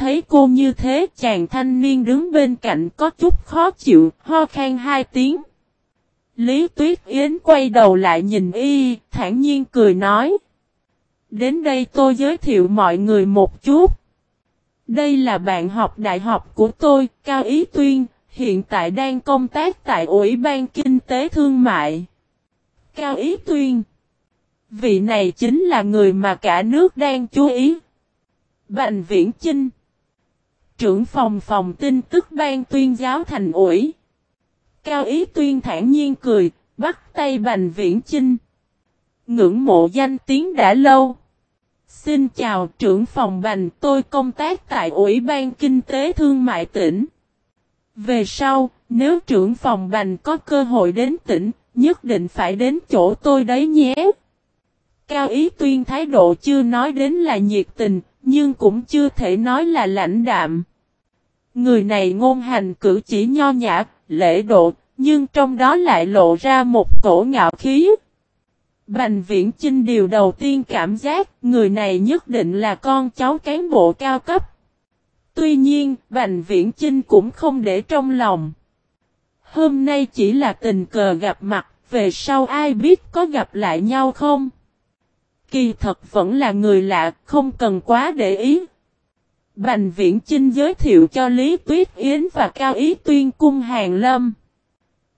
thấy cô như thế chàng thanh niên đứng bên cạnh có chút khó chịu, ho khan hai tiếng. Lý Tuyết Yến quay đầu lại nhìn y, thản nhiên cười nói. Đến đây tôi giới thiệu mọi người một chút. Đây là bạn học đại học của tôi, Cao Ý Tuyên, hiện tại đang công tác tại Ủy ban Kinh tế Thương mại. Cao Ý Tuyên Vị này chính là người mà cả nước đang chú ý. Bành Viễn Chinh Trưởng phòng phòng tin tức ban tuyên giáo thành ủi. Cao Ý Tuyên thản nhiên cười, bắt tay Bành Viễn Chinh. Ngưỡng mộ danh tiếng đã lâu. Xin chào trưởng phòng Bành, tôi công tác tại Ủy ban Kinh tế Thương mại tỉnh. Về sau, nếu trưởng phòng Bành có cơ hội đến tỉnh, nhất định phải đến chỗ tôi đấy nhé. Cao Ý Tuyên thái độ chưa nói đến là nhiệt tình, nhưng cũng chưa thể nói là lãnh đạm. Người này ngôn hành cử chỉ nho nhã, lễ độ, nhưng trong đó lại lộ ra một cổ ngạo khí. Bành viễn Trinh điều đầu tiên cảm giác người này nhất định là con cháu cán bộ cao cấp. Tuy nhiên, Bành Viễn Chinh cũng không để trong lòng. Hôm nay chỉ là tình cờ gặp mặt, về sau ai biết có gặp lại nhau không? Kỳ thật vẫn là người lạ, không cần quá để ý. Bành Viễn Chinh giới thiệu cho Lý Tuyết Yến và Cao Ý Tuyên cung Hàng Lâm.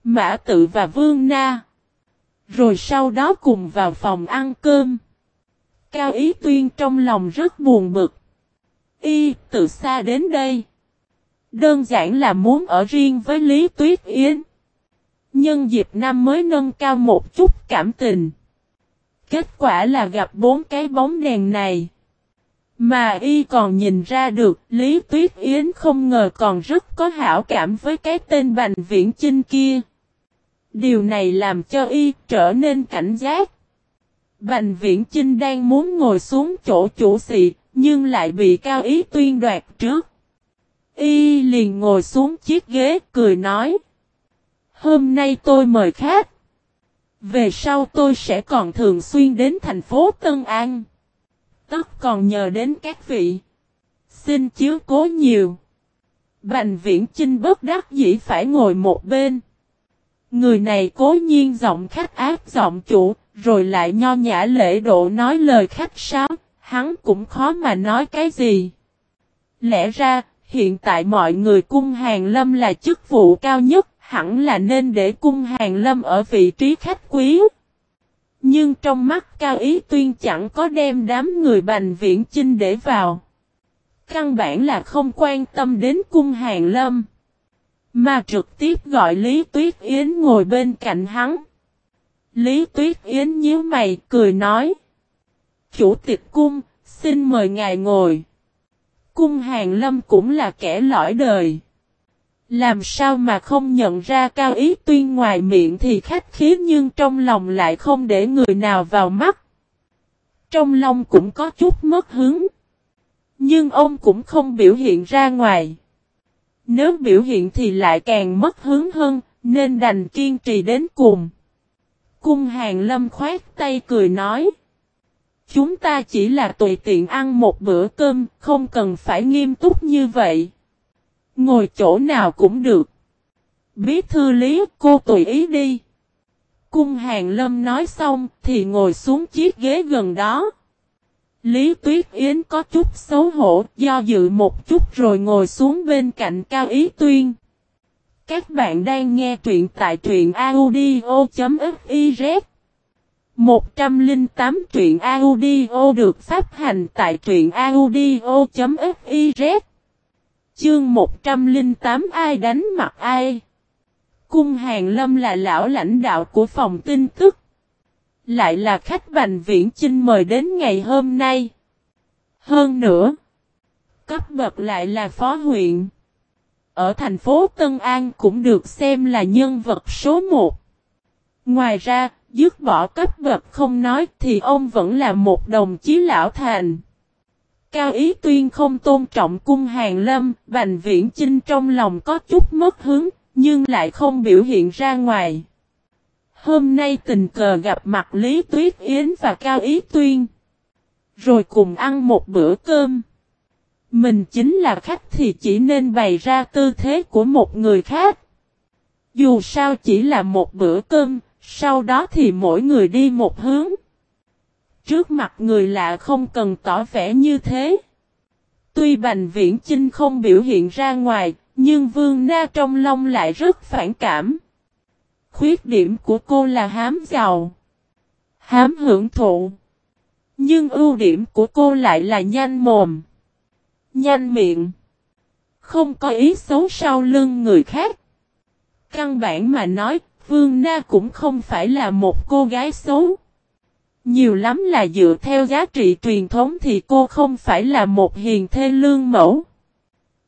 Mã Tự và Vương Na. Rồi sau đó cùng vào phòng ăn cơm. Cao Ý Tuyên trong lòng rất buồn bực. Y, từ xa đến đây. Đơn giản là muốn ở riêng với Lý Tuyết Yến. Nhân dịp năm mới nâng cao một chút cảm tình. Kết quả là gặp bốn cái bóng đèn này. Mà y còn nhìn ra được Lý Tuyết Yến không ngờ còn rất có hảo cảm với cái tên Bành Viễn Chinh kia. Điều này làm cho y trở nên cảnh giác. Bành Viễn Chinh đang muốn ngồi xuống chỗ chủ xị, nhưng lại bị Cao Ý Tuyên đoạt trước. Y liền ngồi xuống chiếc ghế cười nói. Hôm nay tôi mời khách. Về sau tôi sẽ còn thường xuyên đến thành phố Tân An. Tất còn nhờ đến các vị. Xin chiếu cố nhiều. Bành viễn Trinh bất đắc dĩ phải ngồi một bên. Người này cố nhiên giọng khách ác giọng chủ, rồi lại nho nhã lễ độ nói lời khách sáo, hắn cũng khó mà nói cái gì. Lẽ ra, hiện tại mọi người cung hàng lâm là chức vụ cao nhất, hẳn là nên để cung hàng lâm ở vị trí khách quý. Nhưng trong mắt cao ý tuyên chẳng có đem đám người bành viễn chinh để vào. Căn bản là không quan tâm đến cung hàng lâm. Mà trực tiếp gọi Lý Tuyết Yến ngồi bên cạnh hắn. Lý Tuyết Yến nhíu mày cười nói. Chủ tịch cung, xin mời ngài ngồi. Cung hàng lâm cũng là kẻ lõi đời. Làm sao mà không nhận ra cao ý tuyên ngoài miệng thì khách khí nhưng trong lòng lại không để người nào vào mắt. Trong lòng cũng có chút mất hứng. Nhưng ông cũng không biểu hiện ra ngoài. Nếu biểu hiện thì lại càng mất hứng hơn, nên đành kiên trì đến cùng. Cung hàng lâm khoát tay cười nói. Chúng ta chỉ là tùy tiện ăn một bữa cơm, không cần phải nghiêm túc như vậy. Ngồi chỗ nào cũng được. Bí thư lý, cô tùy ý đi. Cung hàng lâm nói xong thì ngồi xuống chiếc ghế gần đó. Lý Tuyết Yến có chút xấu hổ, do dự một chút rồi ngồi xuống bên cạnh Cao Ý Tuyên. Các bạn đang nghe truyện tại truyện audio.fiz 108 truyện audio được phát hành tại truyện audio.fiz Chương 108 ai đánh mặt ai? Cung Hàng Lâm là lão lãnh đạo của phòng tin tức. Lại là khách Bành Viễn Chinh mời đến ngày hôm nay. Hơn nữa, cấp bậc lại là phó huyện. Ở thành phố Tân An cũng được xem là nhân vật số 1. Ngoài ra, dứt bỏ cấp bậc không nói thì ông vẫn là một đồng chí lão thành. Cao Ý Tuyên không tôn trọng cung hàng lâm, Bành Viễn Chinh trong lòng có chút mất hướng, nhưng lại không biểu hiện ra ngoài. Hôm nay tình cờ gặp mặt Lý Tuyết Yến và Cao Ý Tuyên. Rồi cùng ăn một bữa cơm. Mình chính là khách thì chỉ nên bày ra tư thế của một người khác. Dù sao chỉ là một bữa cơm, sau đó thì mỗi người đi một hướng. Trước mặt người lạ không cần tỏ vẻ như thế. Tuy Bành Viễn Chinh không biểu hiện ra ngoài, nhưng Vương Na trong lòng lại rất phản cảm. Khuyết điểm của cô là hám giàu, hám hưởng thụ. Nhưng ưu điểm của cô lại là nhanh mồm, nhanh miệng, không có ý xấu sau lưng người khác. Căn bản mà nói, Vương Na cũng không phải là một cô gái xấu. Nhiều lắm là dựa theo giá trị truyền thống thì cô không phải là một hiền thê lương mẫu.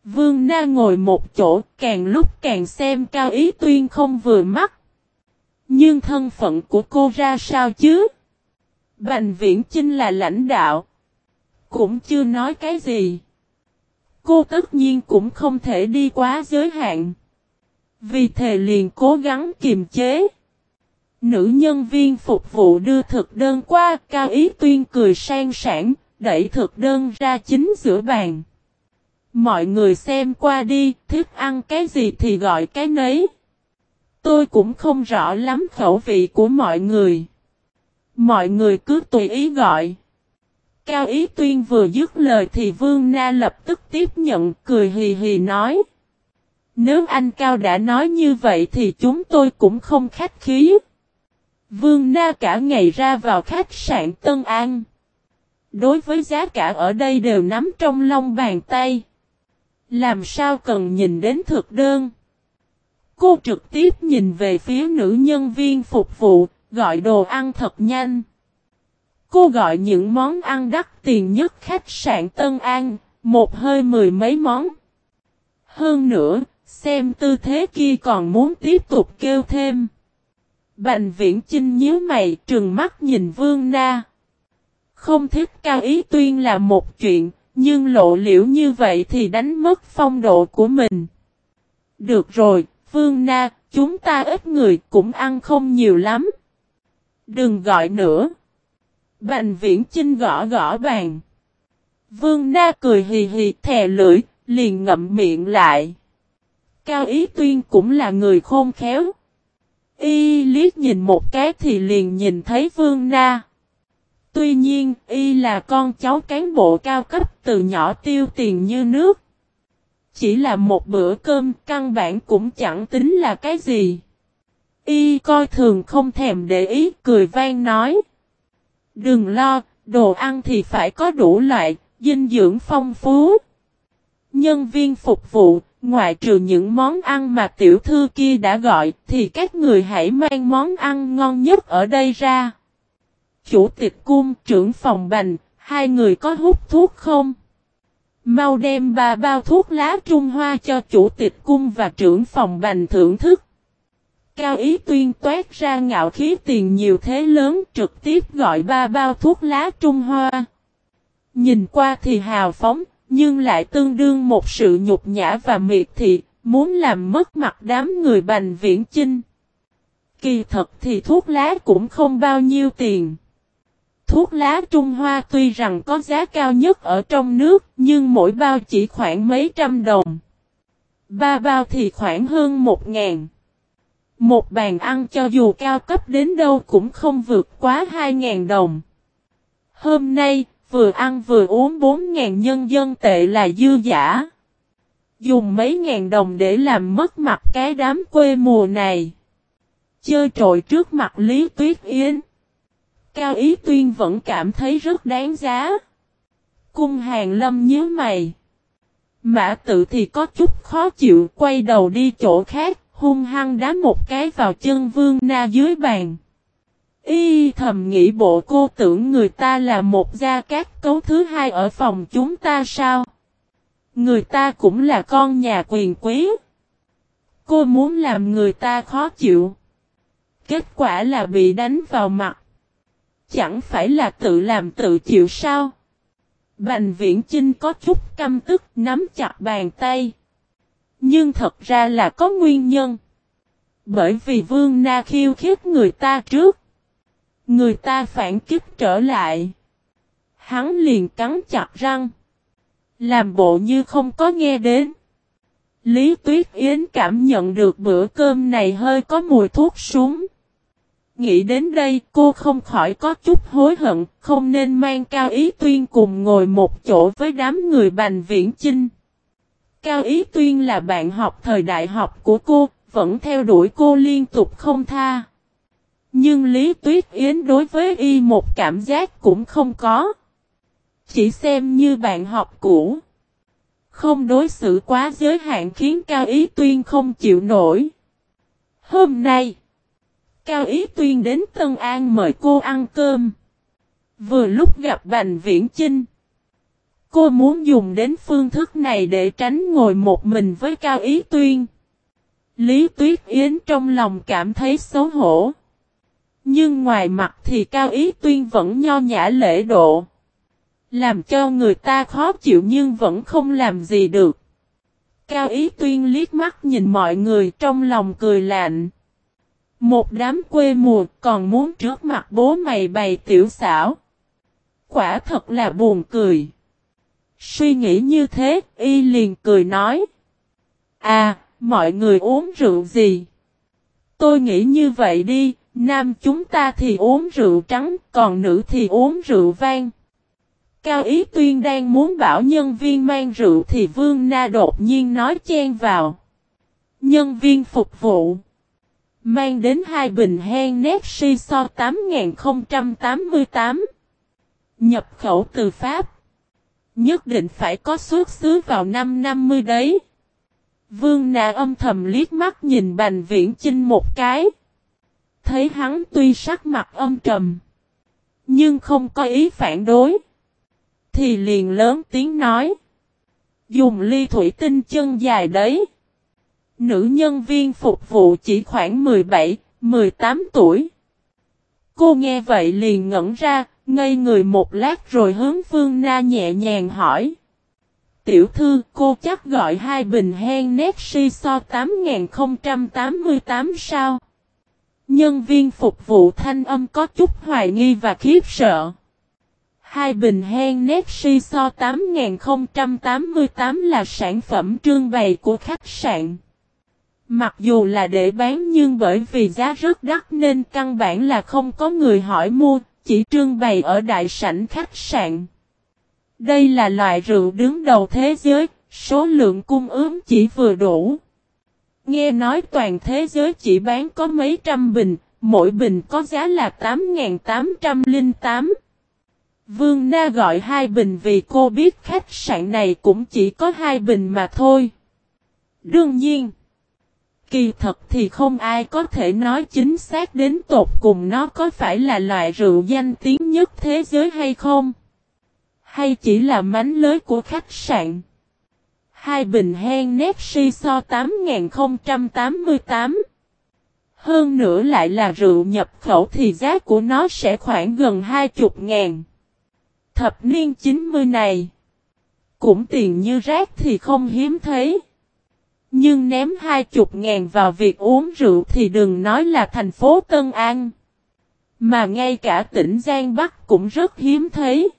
Vương Na ngồi một chỗ, càng lúc càng xem Cao Ý Tuyên không vừa mắt. Nhưng thân phận của cô ra sao chứ? Bành Viễn Chinh là lãnh đạo. Cũng chưa nói cái gì. Cô tất nhiên cũng không thể đi quá giới hạn. Vì thề liền cố gắng kiềm chế. Nữ nhân viên phục vụ đưa thực đơn qua, Cao Ý Tuyên cười sang sảng, đẩy thực đơn ra chính giữa bàn. Mọi người xem qua đi, thức ăn cái gì thì gọi cái nấy. Tôi cũng không rõ lắm khẩu vị của mọi người. Mọi người cứ tùy ý gọi. Cao Ý Tuyên vừa dứt lời thì Vương Na lập tức tiếp nhận cười hì hì nói. Nếu anh Cao đã nói như vậy thì chúng tôi cũng không khách khí. Vương Na cả ngày ra vào khách sạn Tân An. Đối với giá cả ở đây đều nắm trong lòng bàn tay. Làm sao cần nhìn đến thực đơn. Cô trực tiếp nhìn về phía nữ nhân viên phục vụ, gọi đồ ăn thật nhanh. Cô gọi những món ăn đắt tiền nhất khách sạn Tân An, một hơi mười mấy món. Hơn nữa, xem tư thế kia còn muốn tiếp tục kêu thêm. Bành viễn Trinh nhíu mày trừng mắt nhìn Vương Na. Không thích cao ý tuyên là một chuyện, nhưng lộ liễu như vậy thì đánh mất phong độ của mình. Được rồi, Vương Na, chúng ta ít người cũng ăn không nhiều lắm. Đừng gọi nữa. Bành viễn Trinh gõ gõ bàn. Vương Na cười hì hì thè lưỡi, liền ngậm miệng lại. Cao Ý Tuyên cũng là người khôn khéo. Y liếc nhìn một cái thì liền nhìn thấy Vương Na. Tuy nhiên, Y là con cháu cán bộ cao cấp từ nhỏ tiêu tiền như nước. Chỉ là một bữa cơm căn bản cũng chẳng tính là cái gì. Y coi thường không thèm để ý cười vang nói. Đừng lo, đồ ăn thì phải có đủ loại, dinh dưỡng phong phú. Nhân viên phục vụ, Ngoại trừ những món ăn mà tiểu thư kia đã gọi, thì các người hãy mang món ăn ngon nhất ở đây ra. Chủ tịch cung trưởng phòng bành, hai người có hút thuốc không? Mau đem ba bao thuốc lá Trung Hoa cho chủ tịch cung và trưởng phòng bành thưởng thức. Cao ý tuyên toát ra ngạo khí tiền nhiều thế lớn trực tiếp gọi ba bao thuốc lá Trung Hoa. Nhìn qua thì hào phóng, nhưng lại tương đương một sự nhục nhã và miệt thị, muốn làm mất mặt đám người bành viễn chinh. Kỳ thật thì thuốc lá cũng không bao nhiêu tiền. Thuốc lá Trung Hoa tuy rằng có giá cao nhất ở trong nước, nhưng mỗi bao chỉ khoảng mấy trăm đồng. Ba bao thì khoảng hơn một ngàn. Một bàn ăn cho dù cao cấp đến đâu cũng không vượt quá hai ngàn đồng. Hôm nay, vừa ăn vừa uống 4.000 nhân dân tệ là dư giả. Dùng mấy ngàn đồng để làm mất mặt cái đám quê mùa này. Chơi trội trước mặt Lý Tuyết Yến. Cao Ý Tuyên vẫn cảm thấy rất đáng giá. Cung hàng lâm nhớ mày. Mã tự thì có chút khó chịu quay đầu đi chỗ khác, hung hăng đá một cái vào chân vương na dưới bàn. Y thầm nghĩ bộ cô tưởng người ta là một gia cát cấu thứ hai ở phòng chúng ta sao? Người ta cũng là con nhà quyền quý. Cô muốn làm người ta khó chịu. Kết quả là bị đánh vào mặt. Chẳng phải là tự làm tự chịu sao? Bành viễn Chinh có chút căm tức, nắm chặt bàn tay. Nhưng thật ra là có nguyên nhân. Bởi vì Vương Na khiêu khích người ta trước. Người ta phản kích trở lại. Hắn liền cắn chặt răng. Làm bộ như không có nghe đến. Lý Tuyết Yến cảm nhận được bữa cơm này hơi có mùi thuốc súng. Nghĩ đến đây cô không khỏi có chút hối hận, không nên mang Cao Ý Tuyên cùng ngồi một chỗ với đám người Bành Viễn Chinh. Cao Ý Tuyên là bạn học thời đại học của cô, vẫn theo đuổi cô liên tục không tha. Nhưng Lý Tuyết Yến đối với y một cảm giác cũng không có. Chỉ xem như bạn học cũ. Không đối xử quá giới hạn khiến Cao Ý Tuyên không chịu nổi. Hôm nay, Cao Ý Tuyên đến Tân An mời cô ăn cơm. Vừa lúc gặp Bành Viễn Chinh. Cô muốn dùng đến phương thức này để tránh ngồi một mình với Cao Ý Tuyên. Lý Tuyết Yến trong lòng cảm thấy xấu hổ. Nhưng ngoài mặt thì Cao Ý Tuyên vẫn nho nhã lễ độ. Làm cho người ta khó chịu nhưng vẫn không làm gì được. Cao Ý Tuyên liếc mắt nhìn mọi người trong lòng cười lạnh. Một đám quê mùa còn muốn trước mặt bố mày bày tiểu xảo. Quả thật là buồn cười. Suy nghĩ như thế, y liền cười nói. À, mọi người uống rượu gì? Tôi nghĩ như vậy đi, nam chúng ta thì uống rượu trắng, còn nữ thì uống rượu vang. Cao Ý Tuyên đang muốn bảo nhân viên mang rượu thì Vương Na đột nhiên nói chen vào. Nhân viên phục vụ. Mang đến hai bình hen nét si so 8088. Nhập khẩu từ Pháp. Nhất định phải có xuất xứ vào năm 50 đấy. Vương Na âm thầm liếc mắt nhìn Bành Viễn Chinh một cái. Thấy hắn tuy sắc mặt âm trầm. Nhưng không có ý phản đối. Thì liền lớn tiếng nói. Dùng ly thủy tinh chân dài đấy. Nữ nhân viên phục vụ chỉ khoảng 17, 18 tuổi. Cô nghe vậy liền ngẩn ra, ngây người một lát rồi hướng Phương Na nhẹ nhàng hỏi. Tiểu thư cô chắc gọi hai bình hen nét si so 8088 sao? Nhân viên phục vụ thanh âm có chút hoài nghi và khiếp sợ. Hai bình hen nét si so 8088 là sản phẩm trưng bày của khách sạn. Mặc dù là để bán nhưng bởi vì giá rất đắt nên căn bản là không có người hỏi mua, chỉ trưng bày ở đại sảnh khách sạn. Đây là loại rượu đứng đầu thế giới, số lượng cung ứng chỉ vừa đủ. Nghe nói toàn thế giới chỉ bán có mấy trăm bình, mỗi bình có giá là 8.808. Vương Na gọi hai bình vì cô biết khách sạn này cũng chỉ có hai bình mà thôi. Đương nhiên, kỳ thật thì không ai có thể nói chính xác đến tột cùng nó có phải là loại rượu danh tiếng nhất thế giới hay không. Hay chỉ là mánh lới của khách sạn. Hai bình hen nét si so 8088. Hơn nữa lại là rượu nhập khẩu thì giá của nó sẽ khoảng gần 20 ngàn. Thập niên 90 này. Cũng tiền như rác thì không hiếm thấy. Nhưng ném 20 ngàn vào việc uống rượu thì đừng nói là thành phố Tân An. Mà ngay cả tỉnh Giang Bắc cũng rất hiếm thấy.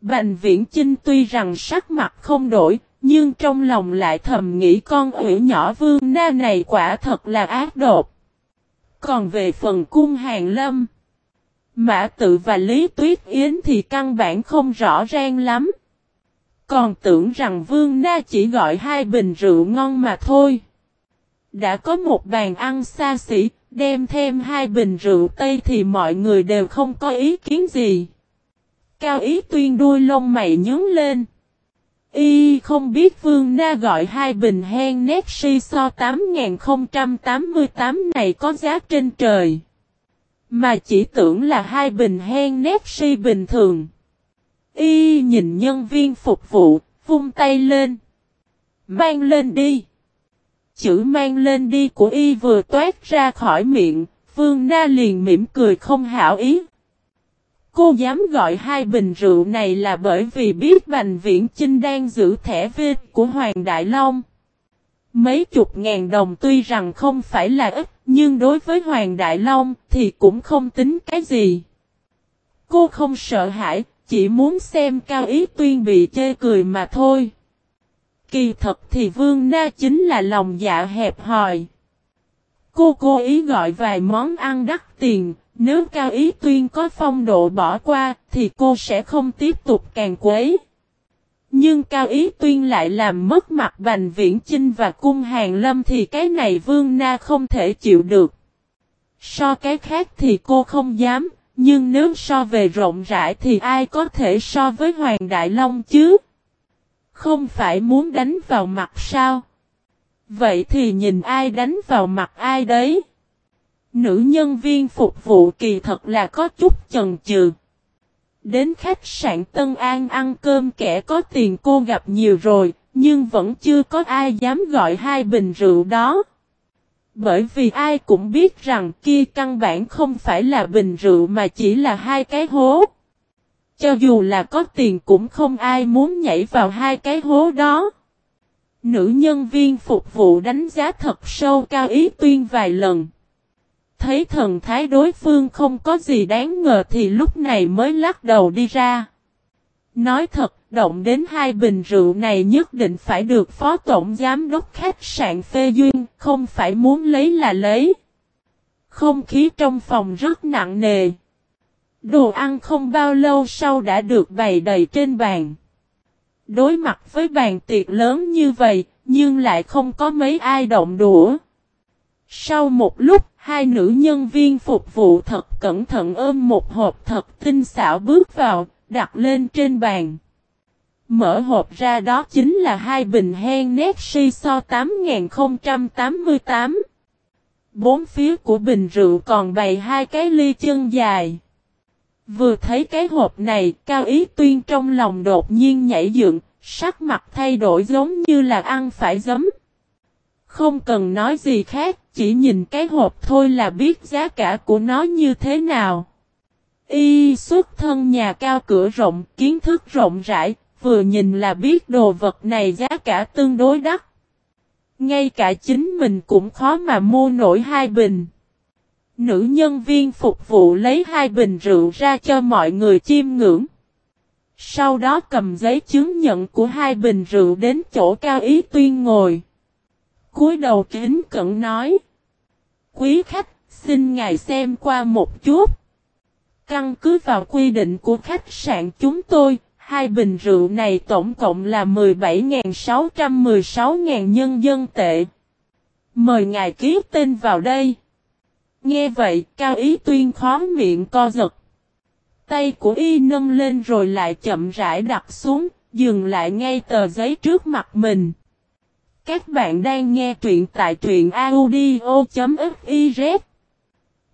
Bành viễn Chinh tuy rằng sắc mặt không đổi, nhưng trong lòng lại thầm nghĩ con ủy nhỏ vương na này quả thật là ác độc. Còn về phần cung hàng lâm, Mã tự và Lý Tuyết Yến thì căn bản không rõ ràng lắm. Còn tưởng rằng Vương Na chỉ gọi hai bình rượu ngon mà thôi. Đã có một bàn ăn xa xỉ, đem thêm hai bình rượu Tây thì mọi người đều không có ý kiến gì. Cao ý tuyên đuôi lông mày nhướng lên. Y không biết Vương Na gọi hai bình hen nét si so 8088 này có giá trên trời. Mà chỉ tưởng là hai bình hen nét si bình thường. Y nhìn nhân viên phục vụ, vung tay lên. Mang lên đi. Chữ mang lên đi của Y vừa toát ra khỏi miệng, Vương Na liền mỉm cười không hảo ý. Cô dám gọi hai bình rượu này là bởi vì biết Bành Viễn Chinh đang giữ thẻ vê của Hoàng Đại Long. Mấy chục ngàn đồng tuy rằng không phải là ít, nhưng đối với Hoàng Đại Long thì cũng không tính cái gì. Cô không sợ hãi, chỉ muốn xem Cao Ý Tuyên bị chê cười mà thôi. Kỳ thật thì Vương Na chính là lòng dạ hẹp hòi. Cô cố ý gọi vài món ăn đắt tiền, nếu Cao Ý Tuyên có phong độ bỏ qua thì cô sẽ không tiếp tục càng quấy. Nhưng Cao Ý Tuyên lại làm mất mặt Bành Viễn Chinh và Cung Hàng Lâm thì cái này Vương Na không thể chịu được. So cái khác thì cô không dám, nhưng nếu so về rộng rãi thì ai có thể so với Hoàng Đại Long chứ? Không phải muốn đánh vào mặt sao? Vậy thì nhìn ai đánh vào mặt ai đấy? Nữ nhân viên phục vụ kỳ thật là có chút chần chừ. Đến khách sạn Tân An ăn cơm kẻ có tiền cô gặp nhiều rồi, nhưng vẫn chưa có ai dám gọi hai bình rượu đó. Bởi vì ai cũng biết rằng kia căn bản không phải là bình rượu mà chỉ là hai cái hố. Cho dù là có tiền cũng không ai muốn nhảy vào hai cái hố đó. Nữ nhân viên phục vụ đánh giá thật sâu cao ý tuyên vài lần. Thấy thần thái đối phương không có gì đáng ngờ thì lúc này mới lắc đầu đi ra. Nói thật, động đến hai bình rượu này nhất định phải được phó tổng giám đốc khách sạn phê duyên, không phải muốn lấy là lấy. Không khí trong phòng rất nặng nề. Đồ ăn không bao lâu sau đã được bày đầy trên bàn. Đối mặt với bàn tiệc lớn như vậy, nhưng lại không có mấy ai động đũa. Sau một lúc, hai nữ nhân viên phục vụ thật cẩn thận ôm một hộp thật tinh xảo bước vào, đặt lên trên bàn. Mở hộp ra đó chính là hai bình hen nét si so 8088. Bốn phía của bình rượu còn bày hai cái ly chân dài. Vừa thấy cái hộp này, Cao Ý Tuyên trong lòng đột nhiên nhảy dựng, sắc mặt thay đổi giống như là ăn phải giấm. Không cần nói gì khác, chỉ nhìn cái hộp thôi là biết giá cả của nó như thế nào. Y xuất thân nhà cao cửa rộng, kiến thức rộng rãi, vừa nhìn là biết đồ vật này giá cả tương đối đắt. Ngay cả chính mình cũng khó mà mua nổi hai bình. Nữ nhân viên phục vụ lấy hai bình rượu ra cho mọi người chiêm ngưỡng. Sau đó cầm giấy chứng nhận của hai bình rượu đến chỗ cao ý tuyên ngồi cúi đầu kính cẩn nói. Quý khách, xin ngài xem qua một chút. Căn cứ vào quy định của khách sạn chúng tôi, hai bình rượu này tổng cộng là 17.616.000 nhân dân tệ. Mời ngài ký tên vào đây. Nghe vậy, Cao Ý Tuyên khó miệng co giật. Tay của y nâng lên rồi lại chậm rãi đặt xuống, dừng lại ngay tờ giấy trước mặt mình. Các bạn đang nghe truyện tại truyện audio.fiz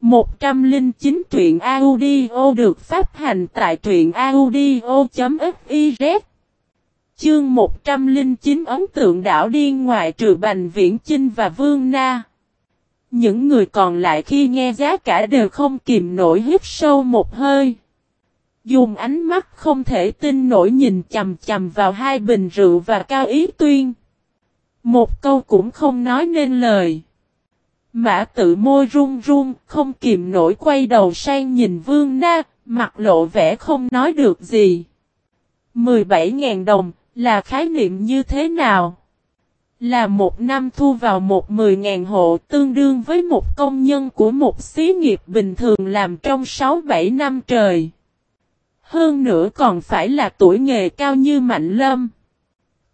109 truyện audio được phát hành tại truyện audio.fiz Chương 109 ấn tượng đảo điên ngoại trừ Bành Viễn Chinh và Vương Na. Những người còn lại khi nghe giá cả đều không kìm nổi hít sâu một hơi. Dùng ánh mắt không thể tin nổi nhìn chầm chầm vào hai bình rượu và cao ý tuyên. Một câu cũng không nói nên lời Mã tự môi run run, không kìm nổi quay đầu sang nhìn Vương Na, mặt lộ vẻ không nói được gì. 17.000 đồng, là khái niệm như thế nào? Là một năm thu vào một 10.000 hộ tương đương với một công nhân của một xí nghiệp bình thường làm trong 6-7 năm trời. Hơn nữa còn phải là tuổi nghề cao như Mạnh Lâm.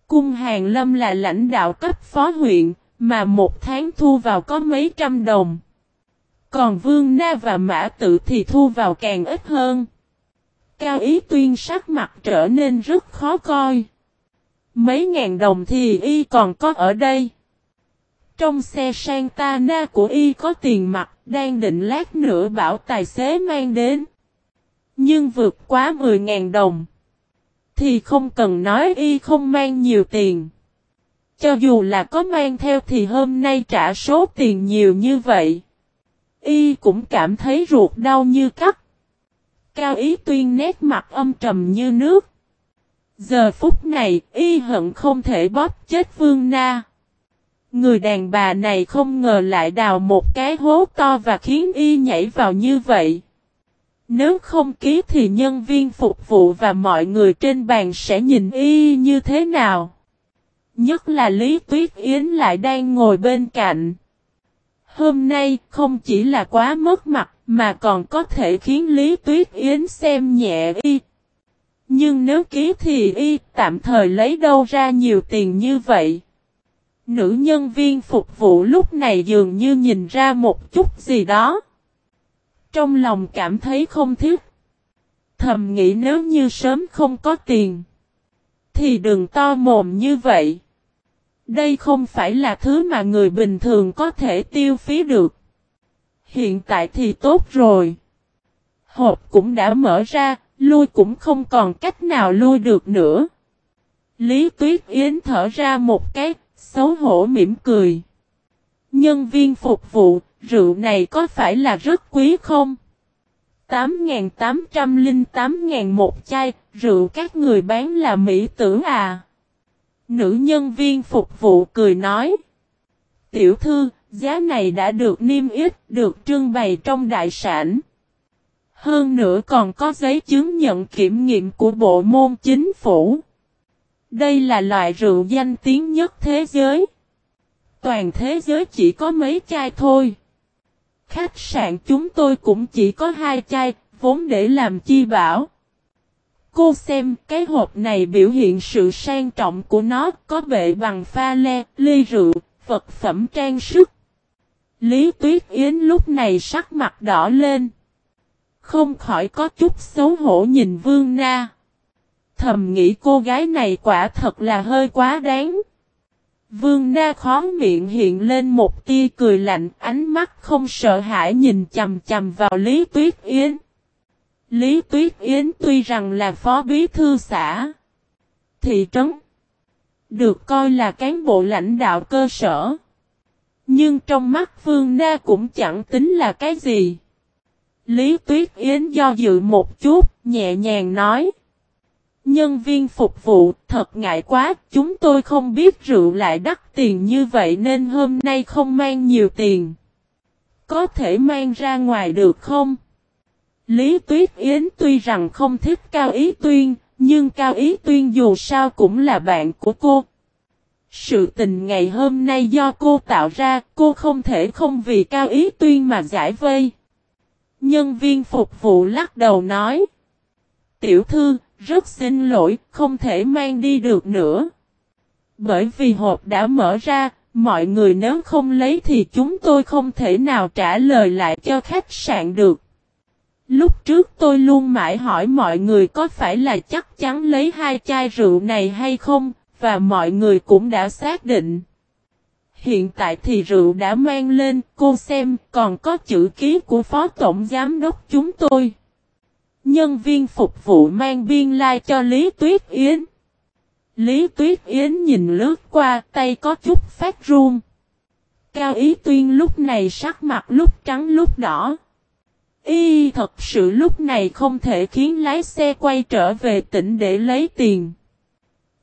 Cung Hàng Lâm là lãnh đạo cấp phó huyện, mà một tháng thu vào có mấy trăm đồng. Còn Vương Na và Mã Tự thì thu vào càng ít hơn. Cao Ý Tuyên sắc mặt trở nên rất khó coi. Mấy ngàn đồng thì y còn có ở đây. Trong xe Santana của y có tiền mặt, đang định lát nữa bảo tài xế mang đến. Nhưng vượt quá 10.000 đồng. Thì không cần nói y không mang nhiều tiền. Cho dù là có mang theo thì hôm nay trả số tiền nhiều như vậy. Y cũng cảm thấy ruột đau như cắt. Cao ý tuyên nét mặt âm trầm như nước. Giờ phút này, y hận không thể bóp chết Vương Na. Người đàn bà này không ngờ lại đào một cái hố to và khiến y nhảy vào như vậy. Nếu không ký thì nhân viên phục vụ và mọi người trên bàn sẽ nhìn y như thế nào? Nhất là Lý Tuyết Yến lại đang ngồi bên cạnh. Hôm nay không chỉ là quá mất mặt mà còn có thể khiến Lý Tuyết Yến xem nhẹ y. Nhưng nếu ký thì y tạm thời lấy đâu ra nhiều tiền như vậy. Nữ nhân viên phục vụ lúc này dường như nhìn ra một chút gì đó. Trong lòng cảm thấy không thiết, Thầm nghĩ nếu như sớm không có tiền. Thì đừng to mồm như vậy. Đây không phải là thứ mà người bình thường có thể tiêu phí được. Hiện tại thì tốt rồi. Hộp cũng đã mở ra, lui cũng không còn cách nào lui được nữa. Lý Tuyết Yến thở ra một cái, xấu hổ mỉm cười. Nhân viên phục vụ, rượu này có phải là rất quý không? 8.808.000 một chai, rượu các người bán là mỹ tử à? Nữ nhân viên phục vụ cười nói. Tiểu thư, giá này đã được niêm yết, được trưng bày trong đại sản. Hơn nữa còn có giấy chứng nhận kiểm nghiệm của bộ môn chính phủ. Đây là loại rượu danh tiếng nhất thế giới. Toàn thế giới chỉ có mấy chai thôi. Khách sạn chúng tôi cũng chỉ có hai chai, vốn để làm chi bảo. Cô xem cái hộp này biểu hiện sự sang trọng của nó có bệ bằng pha le, ly rượu, vật phẩm trang sức. Lý Tuyết Yến lúc này sắc mặt đỏ lên. Không khỏi có chút xấu hổ nhìn Vương Na. Thầm nghĩ cô gái này quả thật là hơi quá đáng. Vương Na khó miệng hiện lên một tia cười lạnh, ánh mắt không sợ hãi nhìn chầm chầm vào Lý Tuyết Yến. Lý Tuyết Yến tuy rằng là phó bí thư xã, thị trấn, được coi là cán bộ lãnh đạo cơ sở. Nhưng trong mắt Vương Na cũng chẳng tính là cái gì. Lý Tuyết Yến do dự một chút, nhẹ nhàng nói. Nhân viên phục vụ, thật ngại quá, chúng tôi không biết rượu lại đắt tiền như vậy nên hôm nay không mang nhiều tiền. Có thể mang ra ngoài được không? Lý Tuyết Yến tuy rằng không thích Cao Ý Tuyên, nhưng Cao Ý Tuyên dù sao cũng là bạn của cô. Sự tình ngày hôm nay do cô tạo ra, cô không thể không vì Cao Ý Tuyên mà giải vây. Nhân viên phục vụ lắc đầu nói. Tiểu thư, rất xin lỗi, không thể mang đi được nữa. Bởi vì hộp đã mở ra, mọi người nếu không lấy thì chúng tôi không thể nào trả lời lại cho khách sạn được. Lúc trước tôi luôn mãi hỏi mọi người có phải là chắc chắn lấy hai chai rượu này hay không, và mọi người cũng đã xác định. Hiện tại thì rượu đã mang lên, cô xem còn có chữ ký của Phó Tổng Giám Đốc chúng tôi. Nhân viên phục vụ mang biên lai like cho Lý Tuyết Yến. Lý Tuyết Yến nhìn lướt qua tay có chút phát run. Cao Ý Tuyên lúc này sắc mặt lúc trắng lúc đỏ. Y thật sự lúc này không thể khiến lái xe quay trở về tỉnh để lấy tiền.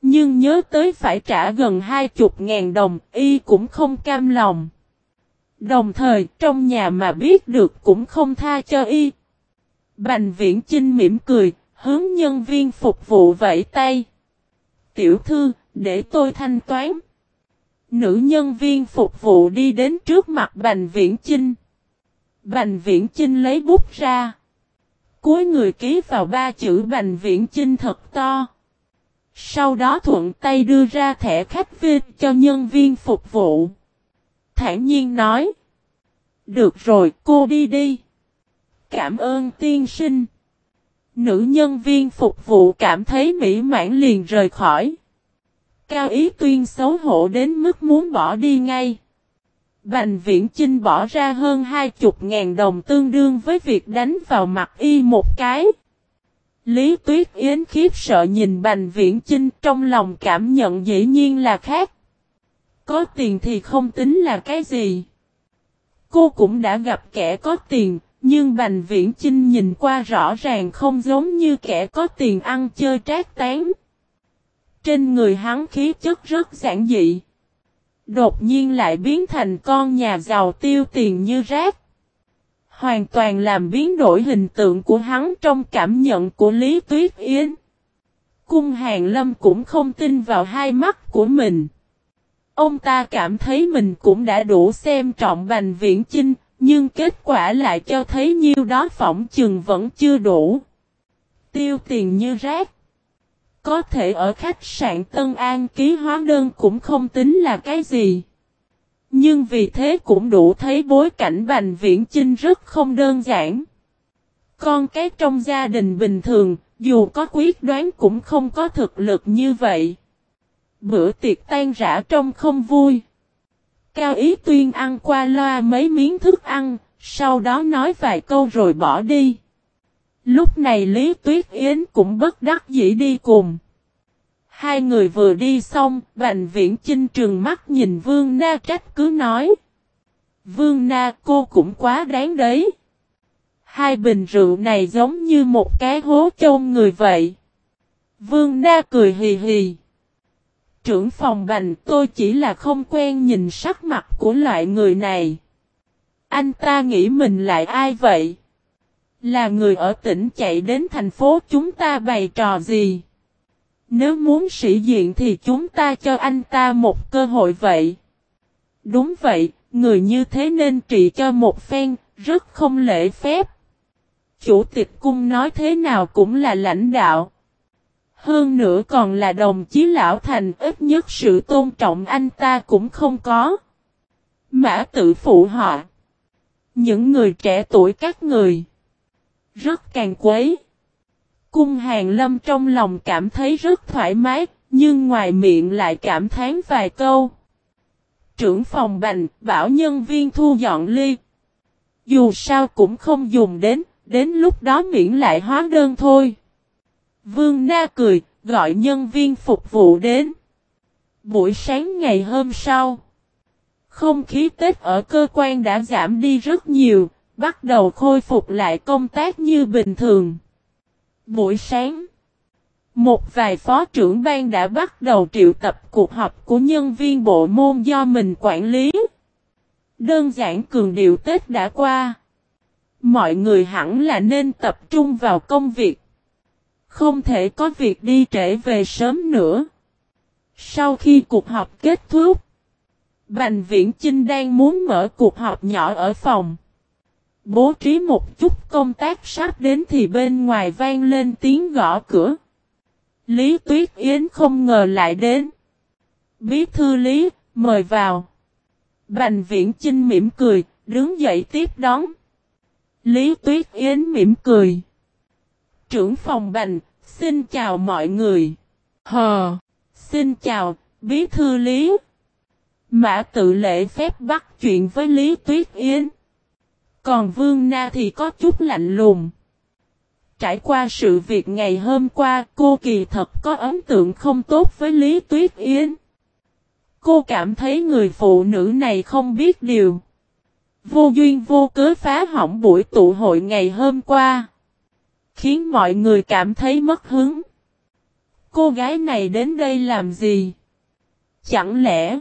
Nhưng nhớ tới phải trả gần hai chục ngàn đồng, Y cũng không cam lòng. Đồng thời trong nhà mà biết được cũng không tha cho Y. Bành viễn Chinh mỉm cười, hướng nhân viên phục vụ vẫy tay. Tiểu thư, để tôi thanh toán. Nữ nhân viên phục vụ đi đến trước mặt Bành Viễn Chinh. Bành Viễn Chinh lấy bút ra. Cuối người ký vào ba chữ Bành Viễn Chinh thật to. Sau đó thuận tay đưa ra thẻ khách viên cho nhân viên phục vụ. Thản nhiên nói. Được rồi cô đi đi. Cảm ơn tiên sinh. Nữ nhân viên phục vụ cảm thấy mỹ mãn liền rời khỏi. Cao ý tuyên xấu hổ đến mức muốn bỏ đi ngay. Bành viễn chinh bỏ ra hơn hai chục ngàn đồng tương đương với việc đánh vào mặt y một cái. Lý Tuyết Yến khiếp sợ nhìn Bành Viễn Chinh trong lòng cảm nhận dĩ nhiên là khác. Có tiền thì không tính là cái gì. Cô cũng đã gặp kẻ có tiền, nhưng Bành Viễn Chinh nhìn qua rõ ràng không giống như kẻ có tiền ăn chơi trác tán. Trên người hắn khí chất rất giản dị. Đột nhiên lại biến thành con nhà giàu tiêu tiền như rác. Hoàn toàn làm biến đổi hình tượng của hắn trong cảm nhận của Lý Tuyết Yến. Cung Hàng Lâm cũng không tin vào hai mắt của mình. Ông ta cảm thấy mình cũng đã đủ xem trọng Bành Viễn Chinh, nhưng kết quả lại cho thấy nhiêu đó phỏng chừng vẫn chưa đủ. Tiêu tiền như rác. Có thể ở khách sạn Tân An ký hóa đơn cũng không tính là cái gì. Nhưng vì thế cũng đủ thấy bối cảnh Bành Viễn Chinh rất không đơn giản. Con cái trong gia đình bình thường, dù có quyết đoán cũng không có thực lực như vậy. Bữa tiệc tan rã trong không vui. Cao Ý Tuyên ăn qua loa mấy miếng thức ăn, sau đó nói vài câu rồi bỏ đi. Lúc này Lý Tuyết Yến cũng bất đắc dĩ đi cùng. Hai người vừa đi xong, Bành Viễn Chinh trừng mắt nhìn Vương Na trách cứ nói. Vương Na cô cũng quá đáng đấy. Hai bình rượu này giống như một cái hố chôn người vậy. Vương Na cười hì hì. Trưởng phòng bành tôi chỉ là không quen nhìn sắc mặt của loại người này. Anh ta nghĩ mình lại ai vậy? Là người ở tỉnh chạy đến thành phố chúng ta bày trò gì? Nếu muốn sĩ diện thì chúng ta cho anh ta một cơ hội vậy. Đúng vậy, người như thế nên trị cho một phen, rất không lễ phép. Chủ tịch cung nói thế nào cũng là lãnh đạo. Hơn nữa còn là đồng chí lão thành ít nhất sự tôn trọng anh ta cũng không có. Mã tự phụ họ. Những người trẻ tuổi các người. Rất càng quấy. Cung hàng lâm trong lòng cảm thấy rất thoải mái, nhưng ngoài miệng lại cảm thán vài câu. Trưởng phòng bành, bảo nhân viên thu dọn ly. Dù sao cũng không dùng đến, đến lúc đó miễn lại hóa đơn thôi. Vương Na cười, gọi nhân viên phục vụ đến. Buổi sáng ngày hôm sau, không khí Tết ở cơ quan đã giảm đi rất nhiều, bắt đầu khôi phục lại công tác như bình thường. Buổi sáng, một vài phó trưởng ban đã bắt đầu triệu tập cuộc họp của nhân viên bộ môn do mình quản lý. Đơn giản cường điệu Tết đã qua. Mọi người hẳn là nên tập trung vào công việc. Không thể có việc đi trễ về sớm nữa. Sau khi cuộc họp kết thúc, Bành Viễn Chinh đang muốn mở cuộc họp nhỏ ở phòng. Bố trí một chút công tác sắp đến thì bên ngoài vang lên tiếng gõ cửa. Lý Tuyết Yến không ngờ lại đến. Bí thư Lý, mời vào. Bành Viễn Chinh mỉm cười, đứng dậy tiếp đón. Lý Tuyết Yến mỉm cười trưởng phòng bành, xin chào mọi người. Hờ, xin chào, bí thư Lý. Mã tự lễ phép bắt chuyện với Lý Tuyết Yến. Còn Vương Na thì có chút lạnh lùng. Trải qua sự việc ngày hôm qua, cô kỳ thật có ấn tượng không tốt với Lý Tuyết Yến. Cô cảm thấy người phụ nữ này không biết điều. Vô duyên vô cớ phá hỏng buổi tụ hội ngày hôm qua. Khiến mọi người cảm thấy mất hứng. Cô gái này đến đây làm gì? Chẳng lẽ...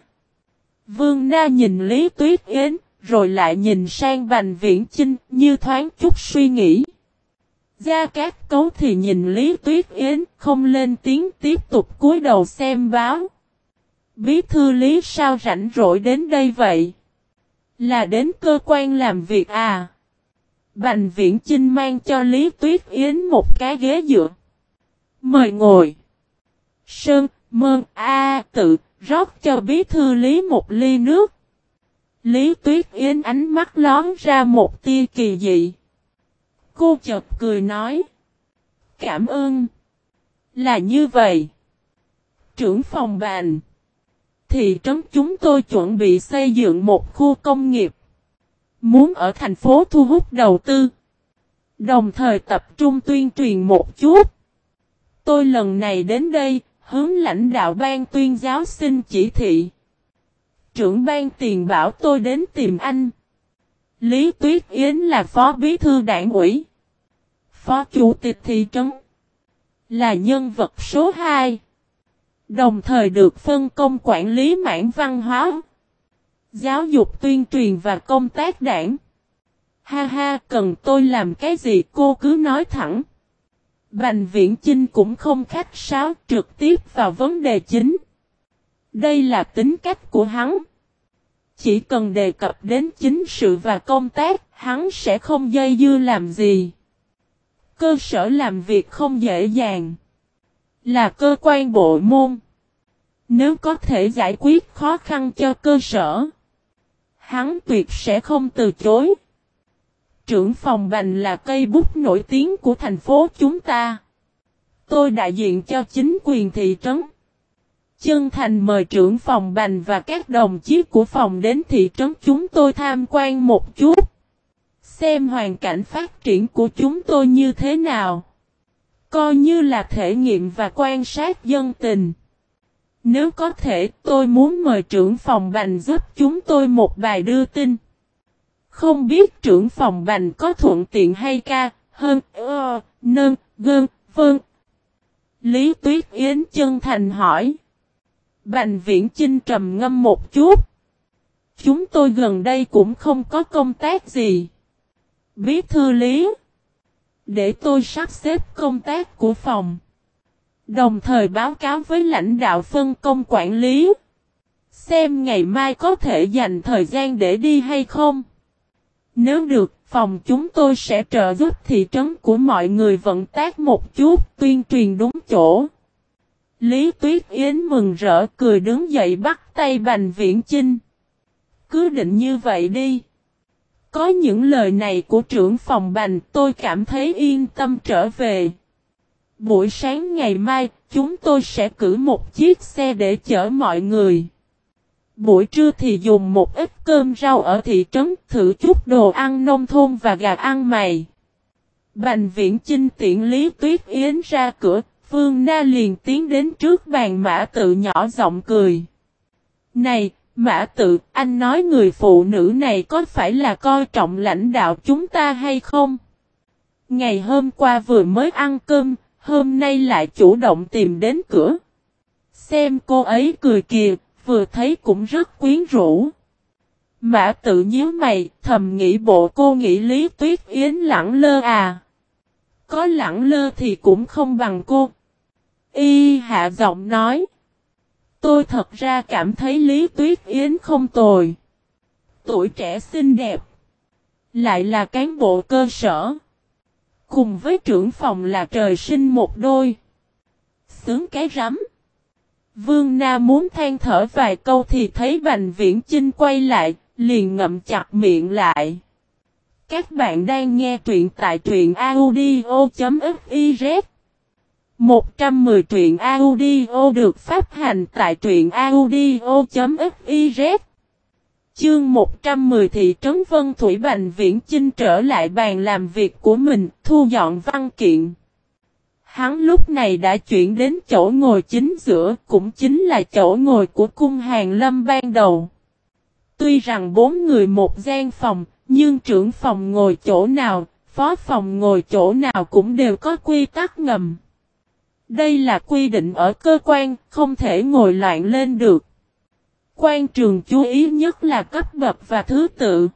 Vương Na nhìn Lý Tuyết Yến, rồi lại nhìn sang Bành Viễn Chinh như thoáng chút suy nghĩ. Gia Cát Cấu thì nhìn Lý Tuyết Yến, không lên tiếng tiếp tục cúi đầu xem báo. Bí thư Lý sao rảnh rỗi đến đây vậy? Là đến cơ quan làm việc à? Bành viễn Trinh mang cho Lý Tuyết Yến một cái ghế dựa. Mời ngồi. Sơn, mơn, a tự, rót cho bí thư Lý một ly nước. Lý Tuyết Yến ánh mắt lón ra một tia kỳ dị. Cô chợt cười nói. Cảm ơn. Là như vậy. Trưởng phòng bàn. Thị trấn chúng tôi chuẩn bị xây dựng một khu công nghiệp. Muốn ở thành phố thu hút đầu tư. Đồng thời tập trung tuyên truyền một chút. Tôi lần này đến đây, hướng lãnh đạo ban tuyên giáo xin chỉ thị. Trưởng ban tiền bảo tôi đến tìm anh. Lý Tuyết Yến là phó bí thư đảng ủy. Phó chủ tịch thị trấn. Là nhân vật số 2. Đồng thời được phân công quản lý mảng văn hóa giáo dục tuyên truyền và công tác đảng. Ha ha, cần tôi làm cái gì cô cứ nói thẳng. Bành viễn Chinh cũng không khách sáo trực tiếp vào vấn đề chính. Đây là tính cách của hắn. Chỉ cần đề cập đến chính sự và công tác, hắn sẽ không dây dưa làm gì. Cơ sở làm việc không dễ dàng. Là cơ quan bộ môn. Nếu có thể giải quyết khó khăn cho cơ sở, hắn tuyệt sẽ không từ chối. Trưởng phòng Bành là cây bút nổi tiếng của thành phố chúng ta. Tôi đại diện cho chính quyền thị trấn. Chân thành mời trưởng phòng Bành và các đồng chí của phòng đến thị trấn chúng tôi tham quan một chút. Xem hoàn cảnh phát triển của chúng tôi như thế nào. Coi như là thể nghiệm và quan sát dân tình. Nếu có thể tôi muốn mời trưởng phòng Bành giúp chúng tôi một bài đưa tin. Không biết trưởng phòng Bành có thuận tiện hay ca, hơn, ơ, nâng, gơn, vâng. Lý Tuyết Yến chân thành hỏi. Bành viễn trinh trầm ngâm một chút. Chúng tôi gần đây cũng không có công tác gì. Bí thư lý. Để tôi sắp xếp công tác của phòng. Đồng thời báo cáo với lãnh đạo phân công quản lý. Xem ngày mai có thể dành thời gian để đi hay không. Nếu được, phòng chúng tôi sẽ trợ giúp thị trấn của mọi người vận tác một chút, tuyên truyền đúng chỗ. Lý Tuyết Yến mừng rỡ cười đứng dậy bắt tay Bành Viễn Chinh. Cứ định như vậy đi. Có những lời này của trưởng phòng Bành tôi cảm thấy yên tâm trở về. Buổi sáng ngày mai, chúng tôi sẽ cử một chiếc xe để chở mọi người. Buổi trưa thì dùng một ít cơm rau ở thị trấn thử chút đồ ăn nông thôn và gà ăn mày. Bành viễn chinh tiện Lý Tuyết Yến ra cửa, Phương Na liền tiến đến trước bàn mã tự nhỏ giọng cười. Này, mã tự, anh nói người phụ nữ này có phải là coi trọng lãnh đạo chúng ta hay không? Ngày hôm qua vừa mới ăn cơm, hôm nay lại chủ động tìm đến cửa. Xem cô ấy cười kìa, vừa thấy cũng rất quyến rũ. Mã tự nhíu mày, thầm nghĩ bộ cô nghĩ Lý Tuyết Yến lẳng lơ à. Có lẳng lơ thì cũng không bằng cô. Y hạ giọng nói. Tôi thật ra cảm thấy Lý Tuyết Yến không tồi. Tuổi trẻ xinh đẹp. Lại là cán bộ cơ sở. Cùng với trưởng phòng là trời sinh một đôi. Sướng cái rắm. Vương Na muốn than thở vài câu thì thấy Bành Viễn Chinh quay lại, liền ngậm chặt miệng lại. Các bạn đang nghe truyện tại truyện audio.fiz 110 truyện audio được phát hành tại truyện audio.fiz Chương 110 thị trấn Vân Thủy Bành Viễn Chinh trở lại bàn làm việc của mình, thu dọn văn kiện. Hắn lúc này đã chuyển đến chỗ ngồi chính giữa, cũng chính là chỗ ngồi của cung hàng lâm ban đầu. Tuy rằng bốn người một gian phòng, nhưng trưởng phòng ngồi chỗ nào, phó phòng ngồi chỗ nào cũng đều có quy tắc ngầm. Đây là quy định ở cơ quan, không thể ngồi loạn lên được. Quan trường chú ý nhất là cấp bậc và thứ tự.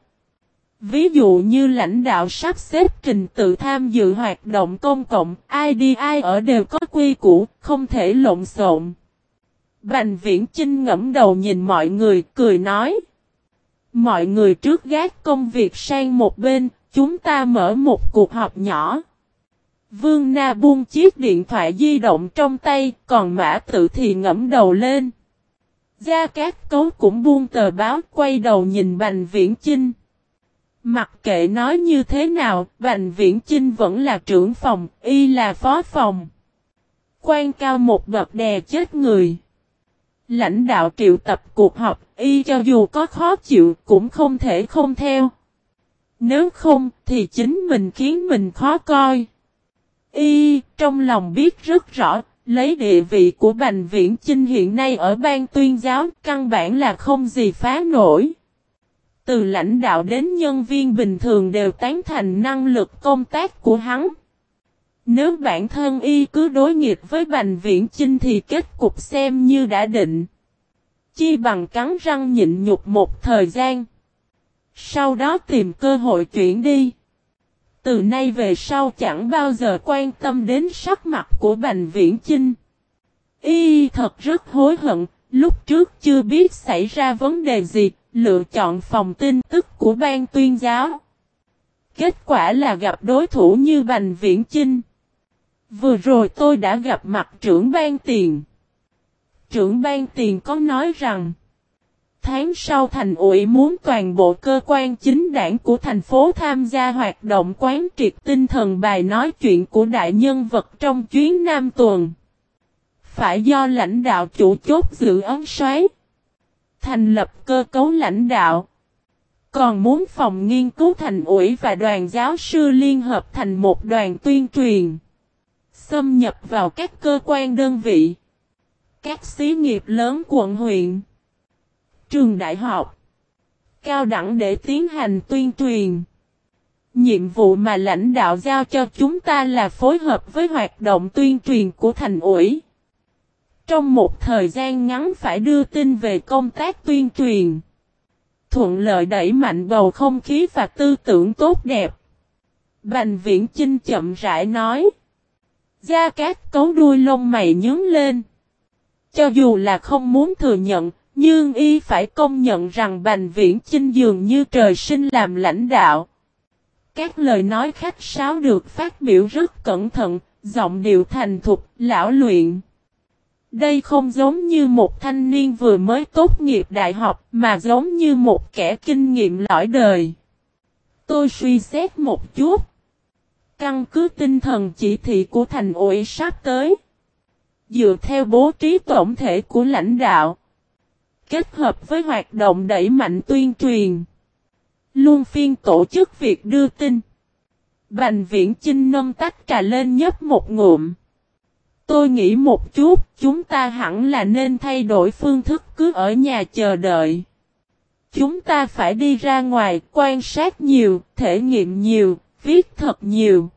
Ví dụ như lãnh đạo sắp xếp trình tự tham dự hoạt động công cộng, ai đi ai ở đều có quy củ, không thể lộn xộn. Bành viễn Chinh ngẫm đầu nhìn mọi người, cười nói. Mọi người trước gác công việc sang một bên, chúng ta mở một cuộc họp nhỏ. Vương Na buông chiếc điện thoại di động trong tay, còn mã tự thì ngẫm đầu lên. Gia Cát Cấu cũng buông tờ báo quay đầu nhìn Bành Viễn Chinh. Mặc kệ nói như thế nào, Bành Viễn Chinh vẫn là trưởng phòng, y là phó phòng. Quan cao một bậc đè chết người. Lãnh đạo triệu tập cuộc họp, y cho dù có khó chịu cũng không thể không theo. Nếu không thì chính mình khiến mình khó coi. Y trong lòng biết rất rõ, lấy địa vị của Bành Viễn Chinh hiện nay ở ban tuyên giáo, căn bản là không gì phá nổi. Từ lãnh đạo đến nhân viên bình thường đều tán thành năng lực công tác của hắn. Nếu bản thân y cứ đối nghịch với Bành Viễn Chinh thì kết cục xem như đã định. Chi bằng cắn răng nhịn nhục một thời gian. Sau đó tìm cơ hội chuyển đi. Từ nay về sau chẳng bao giờ quan tâm đến sắc mặt của Bành Viễn Chinh. Y thật rất hối hận, lúc trước chưa biết xảy ra vấn đề gì, lựa chọn phòng tin tức của ban tuyên giáo. Kết quả là gặp đối thủ như Bành Viễn Chinh. Vừa rồi tôi đã gặp mặt trưởng ban tiền. Trưởng ban tiền có nói rằng tháng sau thành ủy muốn toàn bộ cơ quan chính đảng của thành phố tham gia hoạt động quán triệt tinh thần bài nói chuyện của đại nhân vật trong chuyến Nam tuần. Phải do lãnh đạo chủ chốt giữ ấn xoáy. Thành lập cơ cấu lãnh đạo. Còn muốn phòng nghiên cứu thành ủy và đoàn giáo sư liên hợp thành một đoàn tuyên truyền. Xâm nhập vào các cơ quan đơn vị. Các xí nghiệp lớn quận huyện trường đại học, cao đẳng để tiến hành tuyên truyền. Nhiệm vụ mà lãnh đạo giao cho chúng ta là phối hợp với hoạt động tuyên truyền của thành ủy. Trong một thời gian ngắn phải đưa tin về công tác tuyên truyền. Thuận lợi đẩy mạnh bầu không khí và tư tưởng tốt đẹp. Bành viễn Chinh chậm rãi nói. Gia Cát cấu đuôi lông mày nhướng lên. Cho dù là không muốn thừa nhận, nhưng y phải công nhận rằng Bành Viễn Chinh dường như trời sinh làm lãnh đạo. Các lời nói khách sáo được phát biểu rất cẩn thận, giọng điệu thành thục, lão luyện. Đây không giống như một thanh niên vừa mới tốt nghiệp đại học mà giống như một kẻ kinh nghiệm lõi đời. Tôi suy xét một chút. Căn cứ tinh thần chỉ thị của thành ủy sắp tới. Dựa theo bố trí tổng thể của lãnh đạo kết hợp với hoạt động đẩy mạnh tuyên truyền. Luôn phiên tổ chức việc đưa tin. Bành viễn Chinh nâng tách trà lên nhấp một ngụm. Tôi nghĩ một chút, chúng ta hẳn là nên thay đổi phương thức cứ ở nhà chờ đợi. Chúng ta phải đi ra ngoài, quan sát nhiều, thể nghiệm nhiều, viết thật nhiều.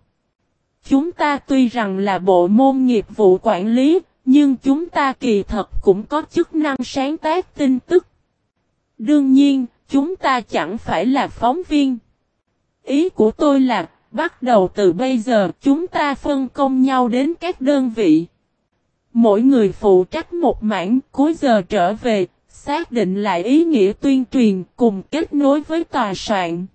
Chúng ta tuy rằng là bộ môn nghiệp vụ quản lý, nhưng chúng ta kỳ thật cũng có chức năng sáng tác tin tức. Đương nhiên, chúng ta chẳng phải là phóng viên. Ý của tôi là, bắt đầu từ bây giờ chúng ta phân công nhau đến các đơn vị. Mỗi người phụ trách một mảng, cuối giờ trở về, xác định lại ý nghĩa tuyên truyền cùng kết nối với tòa soạn.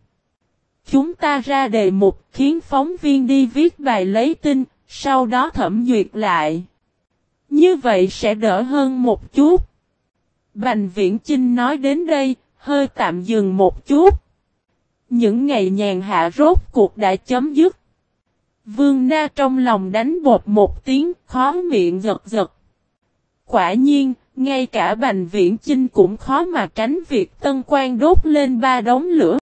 Chúng ta ra đề mục khiến phóng viên đi viết bài lấy tin, sau đó thẩm duyệt lại. Như vậy sẽ đỡ hơn một chút. Bành viễn Chinh nói đến đây, hơi tạm dừng một chút. Những ngày nhàn hạ rốt cuộc đã chấm dứt. Vương Na trong lòng đánh bột một tiếng, khó miệng giật giật. Quả nhiên, ngay cả Bành Viễn Chinh cũng khó mà tránh việc tân quan đốt lên ba đống lửa.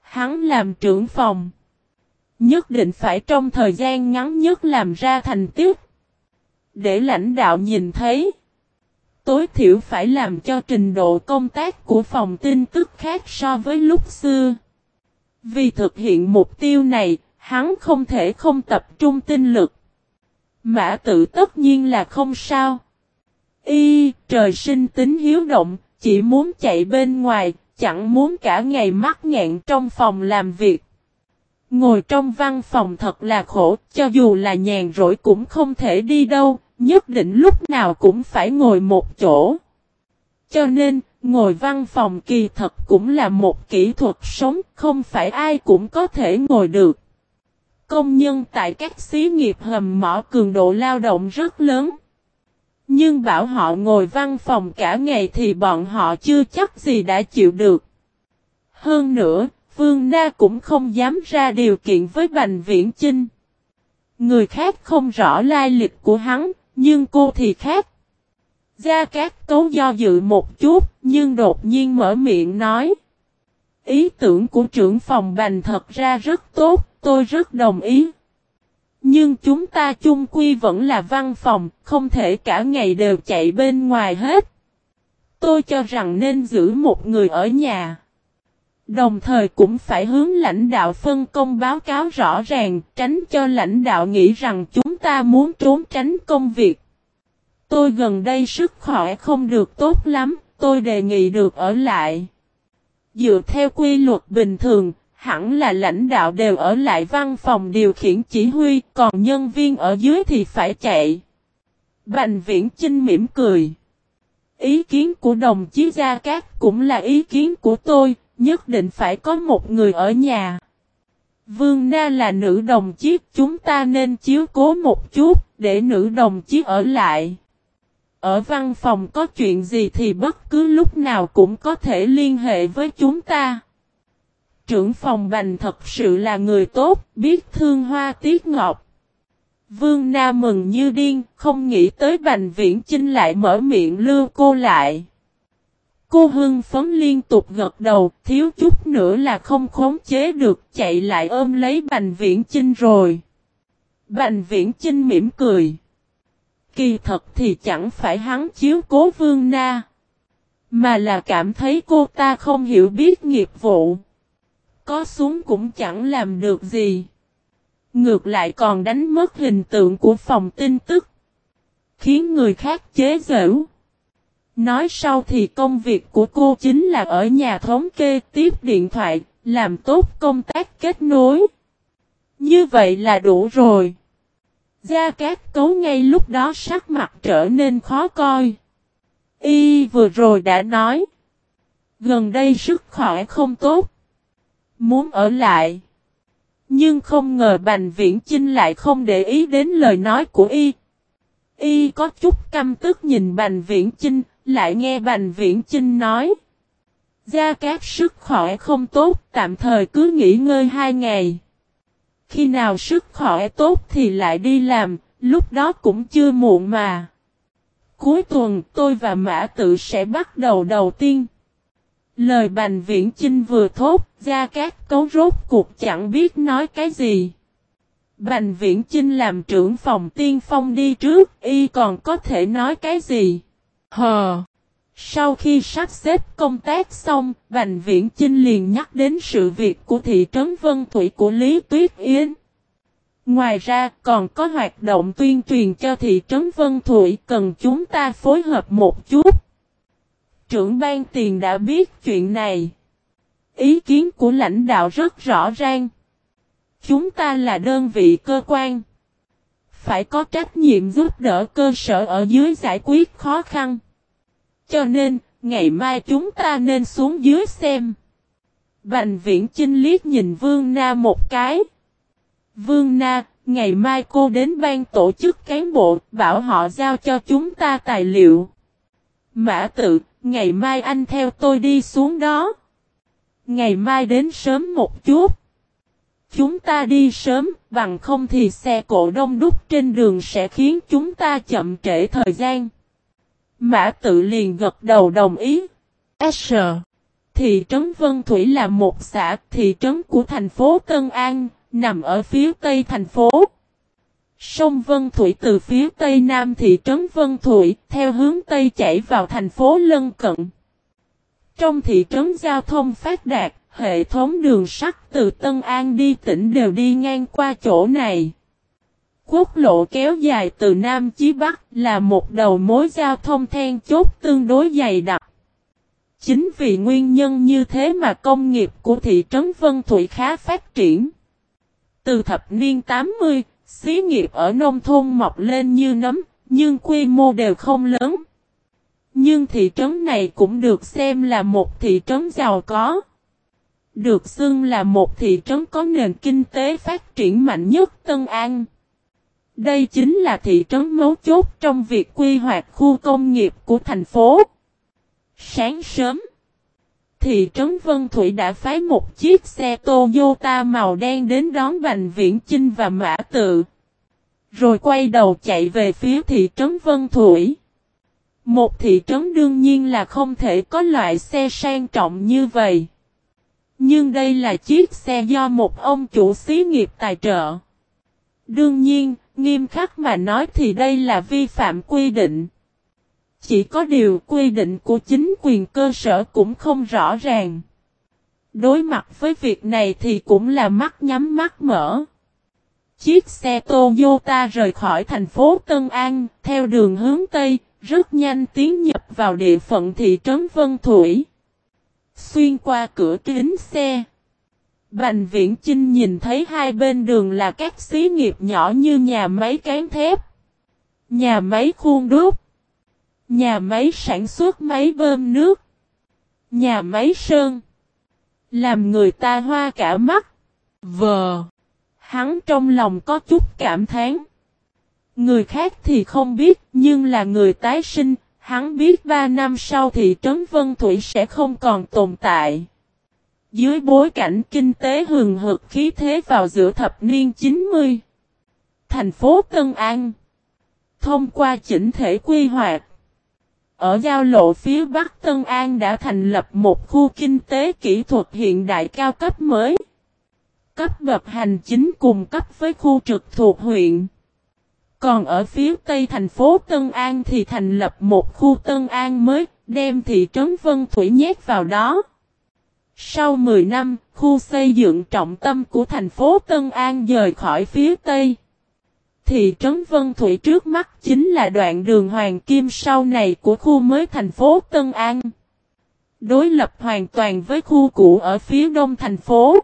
Hắn làm trưởng phòng. Nhất định phải trong thời gian ngắn nhất làm ra thành tiết để lãnh đạo nhìn thấy. Tối thiểu phải làm cho trình độ công tác của phòng tin tức khác so với lúc xưa. Vì thực hiện mục tiêu này, hắn không thể không tập trung tinh lực. Mã tự tất nhiên là không sao. Y, trời sinh tính hiếu động, chỉ muốn chạy bên ngoài, chẳng muốn cả ngày mắc nghẹn trong phòng làm việc. Ngồi trong văn phòng thật là khổ, cho dù là nhàn rỗi cũng không thể đi đâu, nhất định lúc nào cũng phải ngồi một chỗ. Cho nên, ngồi văn phòng kỳ thật cũng là một kỹ thuật sống, không phải ai cũng có thể ngồi được. Công nhân tại các xí nghiệp hầm mỏ cường độ lao động rất lớn. Nhưng bảo họ ngồi văn phòng cả ngày thì bọn họ chưa chắc gì đã chịu được. Hơn nữa, Vương Na cũng không dám ra điều kiện với Bành Viễn Chinh. Người khác không rõ lai lịch của hắn, nhưng cô thì khác. Gia Cát Tố do dự một chút, nhưng đột nhiên mở miệng nói. Ý tưởng của trưởng phòng bành thật ra rất tốt, tôi rất đồng ý. Nhưng chúng ta chung quy vẫn là văn phòng, không thể cả ngày đều chạy bên ngoài hết. Tôi cho rằng nên giữ một người ở nhà. Đồng thời cũng phải hướng lãnh đạo phân công báo cáo rõ ràng, tránh cho lãnh đạo nghĩ rằng chúng ta muốn trốn tránh công việc. Tôi gần đây sức khỏe không được tốt lắm, tôi đề nghị được ở lại. Dựa theo quy luật bình thường, hẳn là lãnh đạo đều ở lại văn phòng điều khiển chỉ huy, còn nhân viên ở dưới thì phải chạy. Bành viễn Chinh mỉm cười. Ý kiến của đồng chí Gia Cát cũng là ý kiến của tôi, nhất định phải có một người ở nhà. Vương Na là nữ đồng chí, chúng ta nên chiếu cố một chút, để nữ đồng chí ở lại. Ở văn phòng có chuyện gì thì bất cứ lúc nào cũng có thể liên hệ với chúng ta. Trưởng phòng bành thật sự là người tốt, biết thương hoa tiết ngọc. Vương Na mừng như điên, không nghĩ tới Bành Viễn Chinh lại mở miệng lưu cô lại. Cô hưng phấn liên tục gật đầu, thiếu chút nữa là không khống chế được, chạy lại ôm lấy Bành Viễn Chinh rồi. Bành Viễn Chinh mỉm cười. Kỳ thật thì chẳng phải hắn chiếu cố Vương Na, mà là cảm thấy cô ta không hiểu biết nghiệp vụ. Có xuống cũng chẳng làm được gì. Ngược lại còn đánh mất hình tượng của phòng tin tức. Khiến người khác chế giễu. Nói sau thì công việc của cô chính là ở nhà thống kê tiếp điện thoại, làm tốt công tác kết nối. Như vậy là đủ rồi. Gia Cát Cấu ngay lúc đó sắc mặt trở nên khó coi. Y vừa rồi đã nói. Gần đây sức khỏe không tốt. Muốn ở lại. Nhưng không ngờ Bành Viễn Chinh lại không để ý đến lời nói của Y. Y có chút căm tức nhìn Bành Viễn Chinh, lại nghe Bành Viễn Chinh nói. Gia Cát sức khỏe không tốt, tạm thời cứ nghỉ ngơi hai ngày. Khi nào sức khỏe tốt thì lại đi làm, lúc đó cũng chưa muộn mà. Cuối tuần tôi và Mã Tự sẽ bắt đầu đầu tiên. Lời Bành Viễn Chinh vừa thốt, Gia Cát cấu rốt cuộc chẳng biết nói cái gì. Bành Viễn Chinh làm trưởng phòng tiên phong đi trước, y còn có thể nói cái gì? Hờ! Sau khi sắp xếp công tác xong, Bành Viễn Chinh liền nhắc đến sự việc của thị trấn Vân Thủy của Lý Tuyết Yến. Ngoài ra, còn có hoạt động tuyên truyền cho thị trấn Vân Thủy cần chúng ta phối hợp một chút. Trưởng ban tiền đã biết chuyện này. Ý kiến của lãnh đạo rất rõ ràng. Chúng ta là đơn vị cơ quan. Phải có trách nhiệm giúp đỡ cơ sở ở dưới giải quyết khó khăn. Cho nên, ngày mai chúng ta nên xuống dưới xem. Bành viễn chinh liếc nhìn Vương Na một cái. Vương Na, ngày mai cô đến ban tổ chức cán bộ, bảo họ giao cho chúng ta tài liệu. Mã tự, ngày mai anh theo tôi đi xuống đó. Ngày mai đến sớm một chút. Chúng ta đi sớm, bằng không thì xe cộ đông đúc trên đường sẽ khiến chúng ta chậm trễ thời gian. Mã tự liền gật đầu đồng ý. S. Thị trấn Vân Thủy là một xã thị trấn của thành phố Tân An, nằm ở phía tây thành phố. Sông Vân Thủy từ phía tây nam thị trấn Vân Thủy, theo hướng tây chảy vào thành phố lân cận. Trong thị trấn giao thông phát đạt, hệ thống đường sắt từ Tân An đi tỉnh đều đi ngang qua chỗ này. Quốc lộ kéo dài từ Nam chí Bắc là một đầu mối giao thông then chốt tương đối dày đặc. Chính vì nguyên nhân như thế mà công nghiệp của thị trấn Vân Thủy khá phát triển. Từ thập niên 80, xí nghiệp ở nông thôn mọc lên như nấm, nhưng quy mô đều không lớn. Nhưng thị trấn này cũng được xem là một thị trấn giàu có. Được xưng là một thị trấn có nền kinh tế phát triển mạnh nhất Tân An. Đây chính là thị trấn mấu chốt trong việc quy hoạch khu công nghiệp của thành phố. Sáng sớm, thị trấn Vân Thủy đã phái một chiếc xe Toyota màu đen đến đón Bành Viễn Chinh và Mã Tự. Rồi quay đầu chạy về phía thị trấn Vân Thủy. Một thị trấn đương nhiên là không thể có loại xe sang trọng như vậy. Nhưng đây là chiếc xe do một ông chủ xí nghiệp tài trợ. Đương nhiên, nghiêm khắc mà nói thì đây là vi phạm quy định. Chỉ có điều quy định của chính quyền cơ sở cũng không rõ ràng. Đối mặt với việc này thì cũng là mắt nhắm mắt mở. Chiếc xe Toyota rời khỏi thành phố Tân An, theo đường hướng Tây, rất nhanh tiến nhập vào địa phận thị trấn Vân Thủy. Xuyên qua cửa kính xe. Bành viễn Chinh nhìn thấy hai bên đường là các xí nghiệp nhỏ như nhà máy cán thép, nhà máy khuôn đúc, nhà máy sản xuất máy bơm nước, nhà máy sơn. Làm người ta hoa cả mắt. Vờ. Hắn trong lòng có chút cảm thán. Người khác thì không biết, nhưng là người tái sinh, hắn biết ba năm sau thị trấn Vân Thủy sẽ không còn tồn tại. Dưới bối cảnh kinh tế hừng hực khí thế vào giữa thập niên 90, thành phố Tân An, thông qua chỉnh thể quy hoạch, ở giao lộ phía Bắc Tân An đã thành lập một khu kinh tế kỹ thuật hiện đại cao cấp mới. Cấp bậc hành chính cùng cấp với khu trực thuộc huyện. Còn ở phía tây thành phố Tân An thì thành lập một khu Tân An mới, đem thị trấn Vân Thủy nhét vào đó. Sau 10 năm, khu xây dựng trọng tâm của thành phố Tân An rời khỏi phía tây. Thị trấn Vân Thủy trước mắt chính là đoạn đường Hoàng Kim sau này của khu mới thành phố Tân An. Đối lập hoàn toàn với khu cũ ở phía đông thành phố.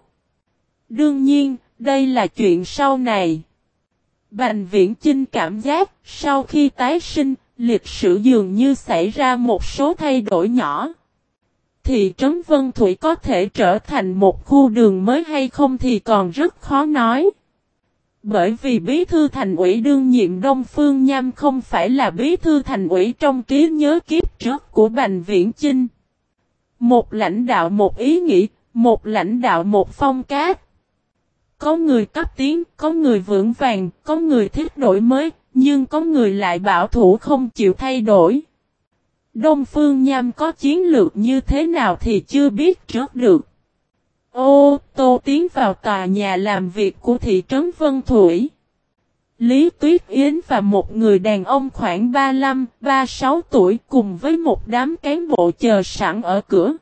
Đương nhiên, đây là chuyện sau này. Bành viễn Chinh cảm giác, sau khi tái sinh, lịch sử dường như xảy ra một số thay đổi nhỏ. Thị trấn Vân Thủy có thể trở thành một khu đường mới hay không thì còn rất khó nói. Bởi vì bí thư thành ủy đương nhiệm Đông Phương Nham không phải là bí thư thành ủy trong trí nhớ kiếp trước của Bành Viễn Chinh. Một lãnh đạo một ý nghĩ, một lãnh đạo một phong cát. Có người cấp tiến, có người vững vàng, có người thích đổi mới, nhưng có người lại bảo thủ không chịu thay đổi. Đông Phương Nham có chiến lược như thế nào thì chưa biết trước được. Ô tô tiến vào tòa nhà làm việc của thị trấn Vân Thủy. Lý Tuyết Yến và một người đàn ông khoảng 35-36 tuổi cùng với một đám cán bộ chờ sẵn ở cửa.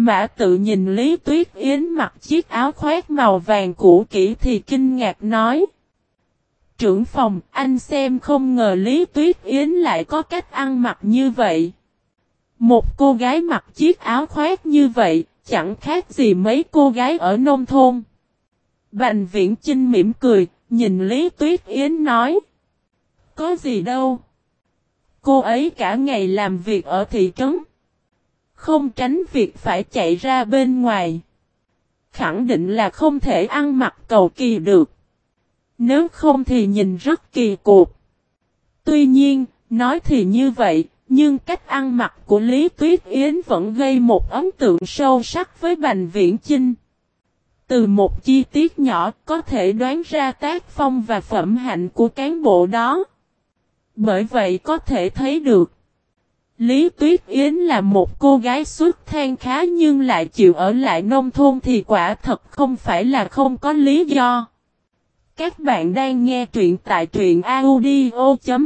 Mã tự nhìn Lý Tuyết Yến mặc chiếc áo khoác màu vàng cũ kỹ thì kinh ngạc nói. Trưởng phòng, anh xem không ngờ Lý Tuyết Yến lại có cách ăn mặc như vậy. Một cô gái mặc chiếc áo khoác như vậy, chẳng khác gì mấy cô gái ở nông thôn. Bành viễn Trinh mỉm cười, nhìn Lý Tuyết Yến nói. Có gì đâu. Cô ấy cả ngày làm việc ở thị trấn. Không tránh việc phải chạy ra bên ngoài. Khẳng định là không thể ăn mặc cầu kỳ được. Nếu không thì nhìn rất kỳ cục. Tuy nhiên, nói thì như vậy, nhưng cách ăn mặc của Lý Tuyết Yến vẫn gây một ấn tượng sâu sắc với Bành Viễn Chinh. Từ một chi tiết nhỏ có thể đoán ra tác phong và phẩm hạnh của cán bộ đó. Bởi vậy có thể thấy được. Lý Tuyết Yến là một cô gái xuất than khá nhưng lại chịu ở lại nông thôn thì quả thật không phải là không có lý do. Các bạn đang nghe truyện tại truyện audio.fiz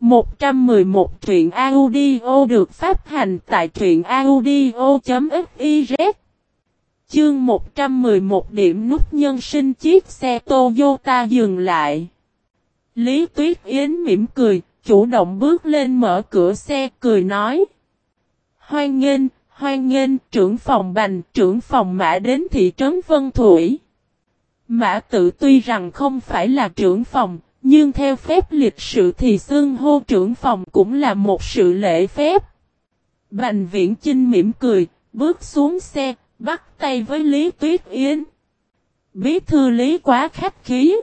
111 truyện audio được phát hành tại truyện audio.fiz Chương 111 điểm nút nhân sinh chiếc xe Toyota dừng lại. Lý Tuyết Yến mỉm cười, chủ động bước lên mở cửa xe cười nói. Hoan nghênh, hoan nghênh, trưởng phòng bành, trưởng phòng mã đến thị trấn Vân Thủy. Mã tự tuy rằng không phải là trưởng phòng, nhưng theo phép lịch sự thì xương hô trưởng phòng cũng là một sự lễ phép. Bành viễn Chinh mỉm cười, bước xuống xe, bắt tay với Lý Tuyết Yến. Bí thư Lý quá khách khí.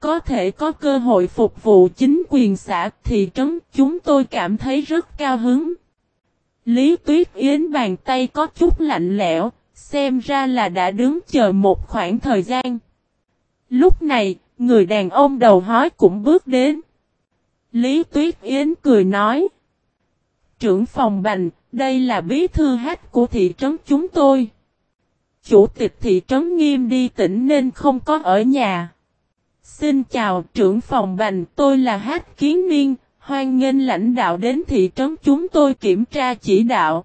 Có thể có cơ hội phục vụ chính quyền xã thị trấn chúng tôi cảm thấy rất cao hứng. Lý Tuyết Yến bàn tay có chút lạnh lẽo, xem ra là đã đứng chờ một khoảng thời gian. Lúc này, Người đàn ông đầu hói cũng bước đến. Lý Tuyết Yến cười nói. Trưởng phòng bành, đây là bí thư hát của thị trấn chúng tôi. Chủ tịch thị trấn nghiêm đi tỉnh nên không có ở nhà. Xin chào trưởng phòng bành, tôi là hát kiến niên, hoan nghênh lãnh đạo đến thị trấn chúng tôi kiểm tra chỉ đạo.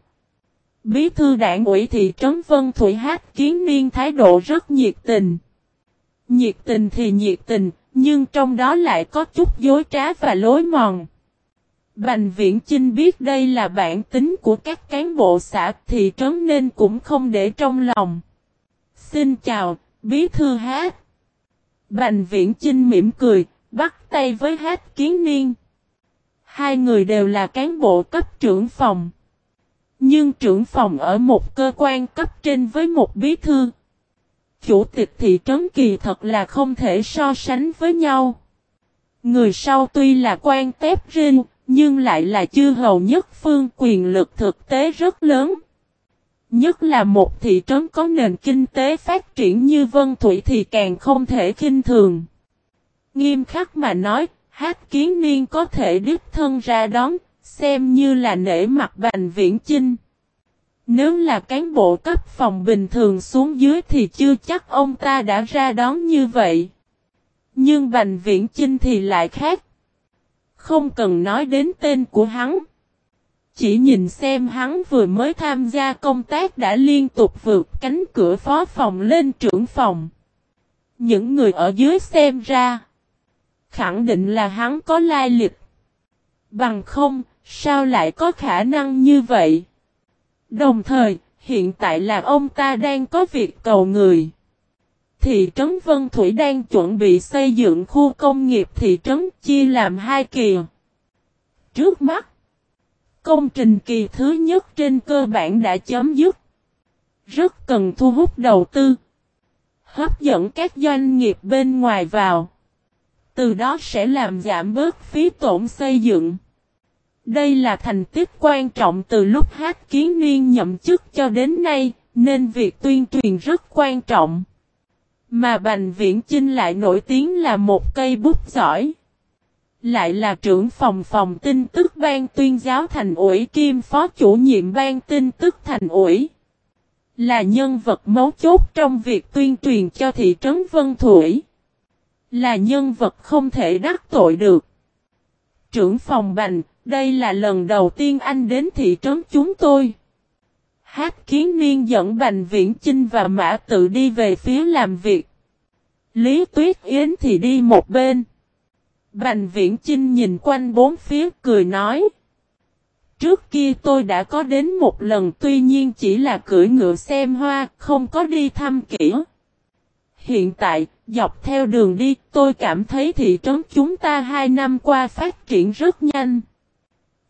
Bí thư đảng ủy thị trấn Vân Thủy Hát kiến niên thái độ rất nhiệt tình. Nhiệt tình thì nhiệt tình, nhưng trong đó lại có chút dối trá và lối mòn. Bành Viễn Chinh biết đây là bản tính của các cán bộ xã thị trấn nên cũng không để trong lòng. Xin chào, bí thư hát. Bành Viễn Chinh mỉm cười, bắt tay với hát kiến niên. Hai người đều là cán bộ cấp trưởng phòng. Nhưng trưởng phòng ở một cơ quan cấp trên với một bí thư. Chủ tịch thị trấn kỳ thật là không thể so sánh với nhau. Người sau tuy là quan tép riêng, nhưng lại là chư hầu nhất phương quyền lực thực tế rất lớn. Nhất là một thị trấn có nền kinh tế phát triển như Vân Thủy thì càng không thể khinh thường. Nghiêm khắc mà nói, hát kiến niên có thể đích thân ra đón, xem như là nể mặt bành viễn chinh. Nếu là cán bộ cấp phòng bình thường xuống dưới thì chưa chắc ông ta đã ra đón như vậy. Nhưng Bành Viễn Chinh thì lại khác. Không cần nói đến tên của hắn. Chỉ nhìn xem hắn vừa mới tham gia công tác đã liên tục vượt cánh cửa phó phòng lên trưởng phòng. Những người ở dưới xem ra. Khẳng định là hắn có lai lịch. Bằng không, sao lại có khả năng như vậy? Đồng thời, hiện tại là ông ta đang có việc cầu người. Thị trấn Vân Thủy đang chuẩn bị xây dựng khu công nghiệp thị trấn chia làm hai kỳ. Trước mắt, công trình kỳ thứ nhất trên cơ bản đã chấm dứt. Rất cần thu hút đầu tư. Hấp dẫn các doanh nghiệp bên ngoài vào. Từ đó sẽ làm giảm bớt phí tổn xây dựng. Đây là thành tích quan trọng từ lúc hát kiến niên nhậm chức cho đến nay, nên việc tuyên truyền rất quan trọng. Mà Bành Viễn Chinh lại nổi tiếng là một cây bút giỏi. Lại là trưởng phòng phòng tin tức ban tuyên giáo thành ủy kim phó chủ nhiệm ban tin tức thành ủy. Là nhân vật mấu chốt trong việc tuyên truyền cho thị trấn Vân Thủy. Là nhân vật không thể đắc tội được. Trưởng phòng Bành, đây là lần đầu tiên anh đến thị trấn chúng tôi. Hát kiến niên dẫn Bành Viễn Chinh và Mã tự đi về phía làm việc. Lý Tuyết Yến thì đi một bên. Bành Viễn Chinh nhìn quanh bốn phía cười nói. Trước kia tôi đã có đến một lần tuy nhiên chỉ là cưỡi ngựa xem hoa, không có đi thăm kỹ. Hiện tại, dọc theo đường đi, tôi cảm thấy thị trấn chúng ta hai năm qua phát triển rất nhanh.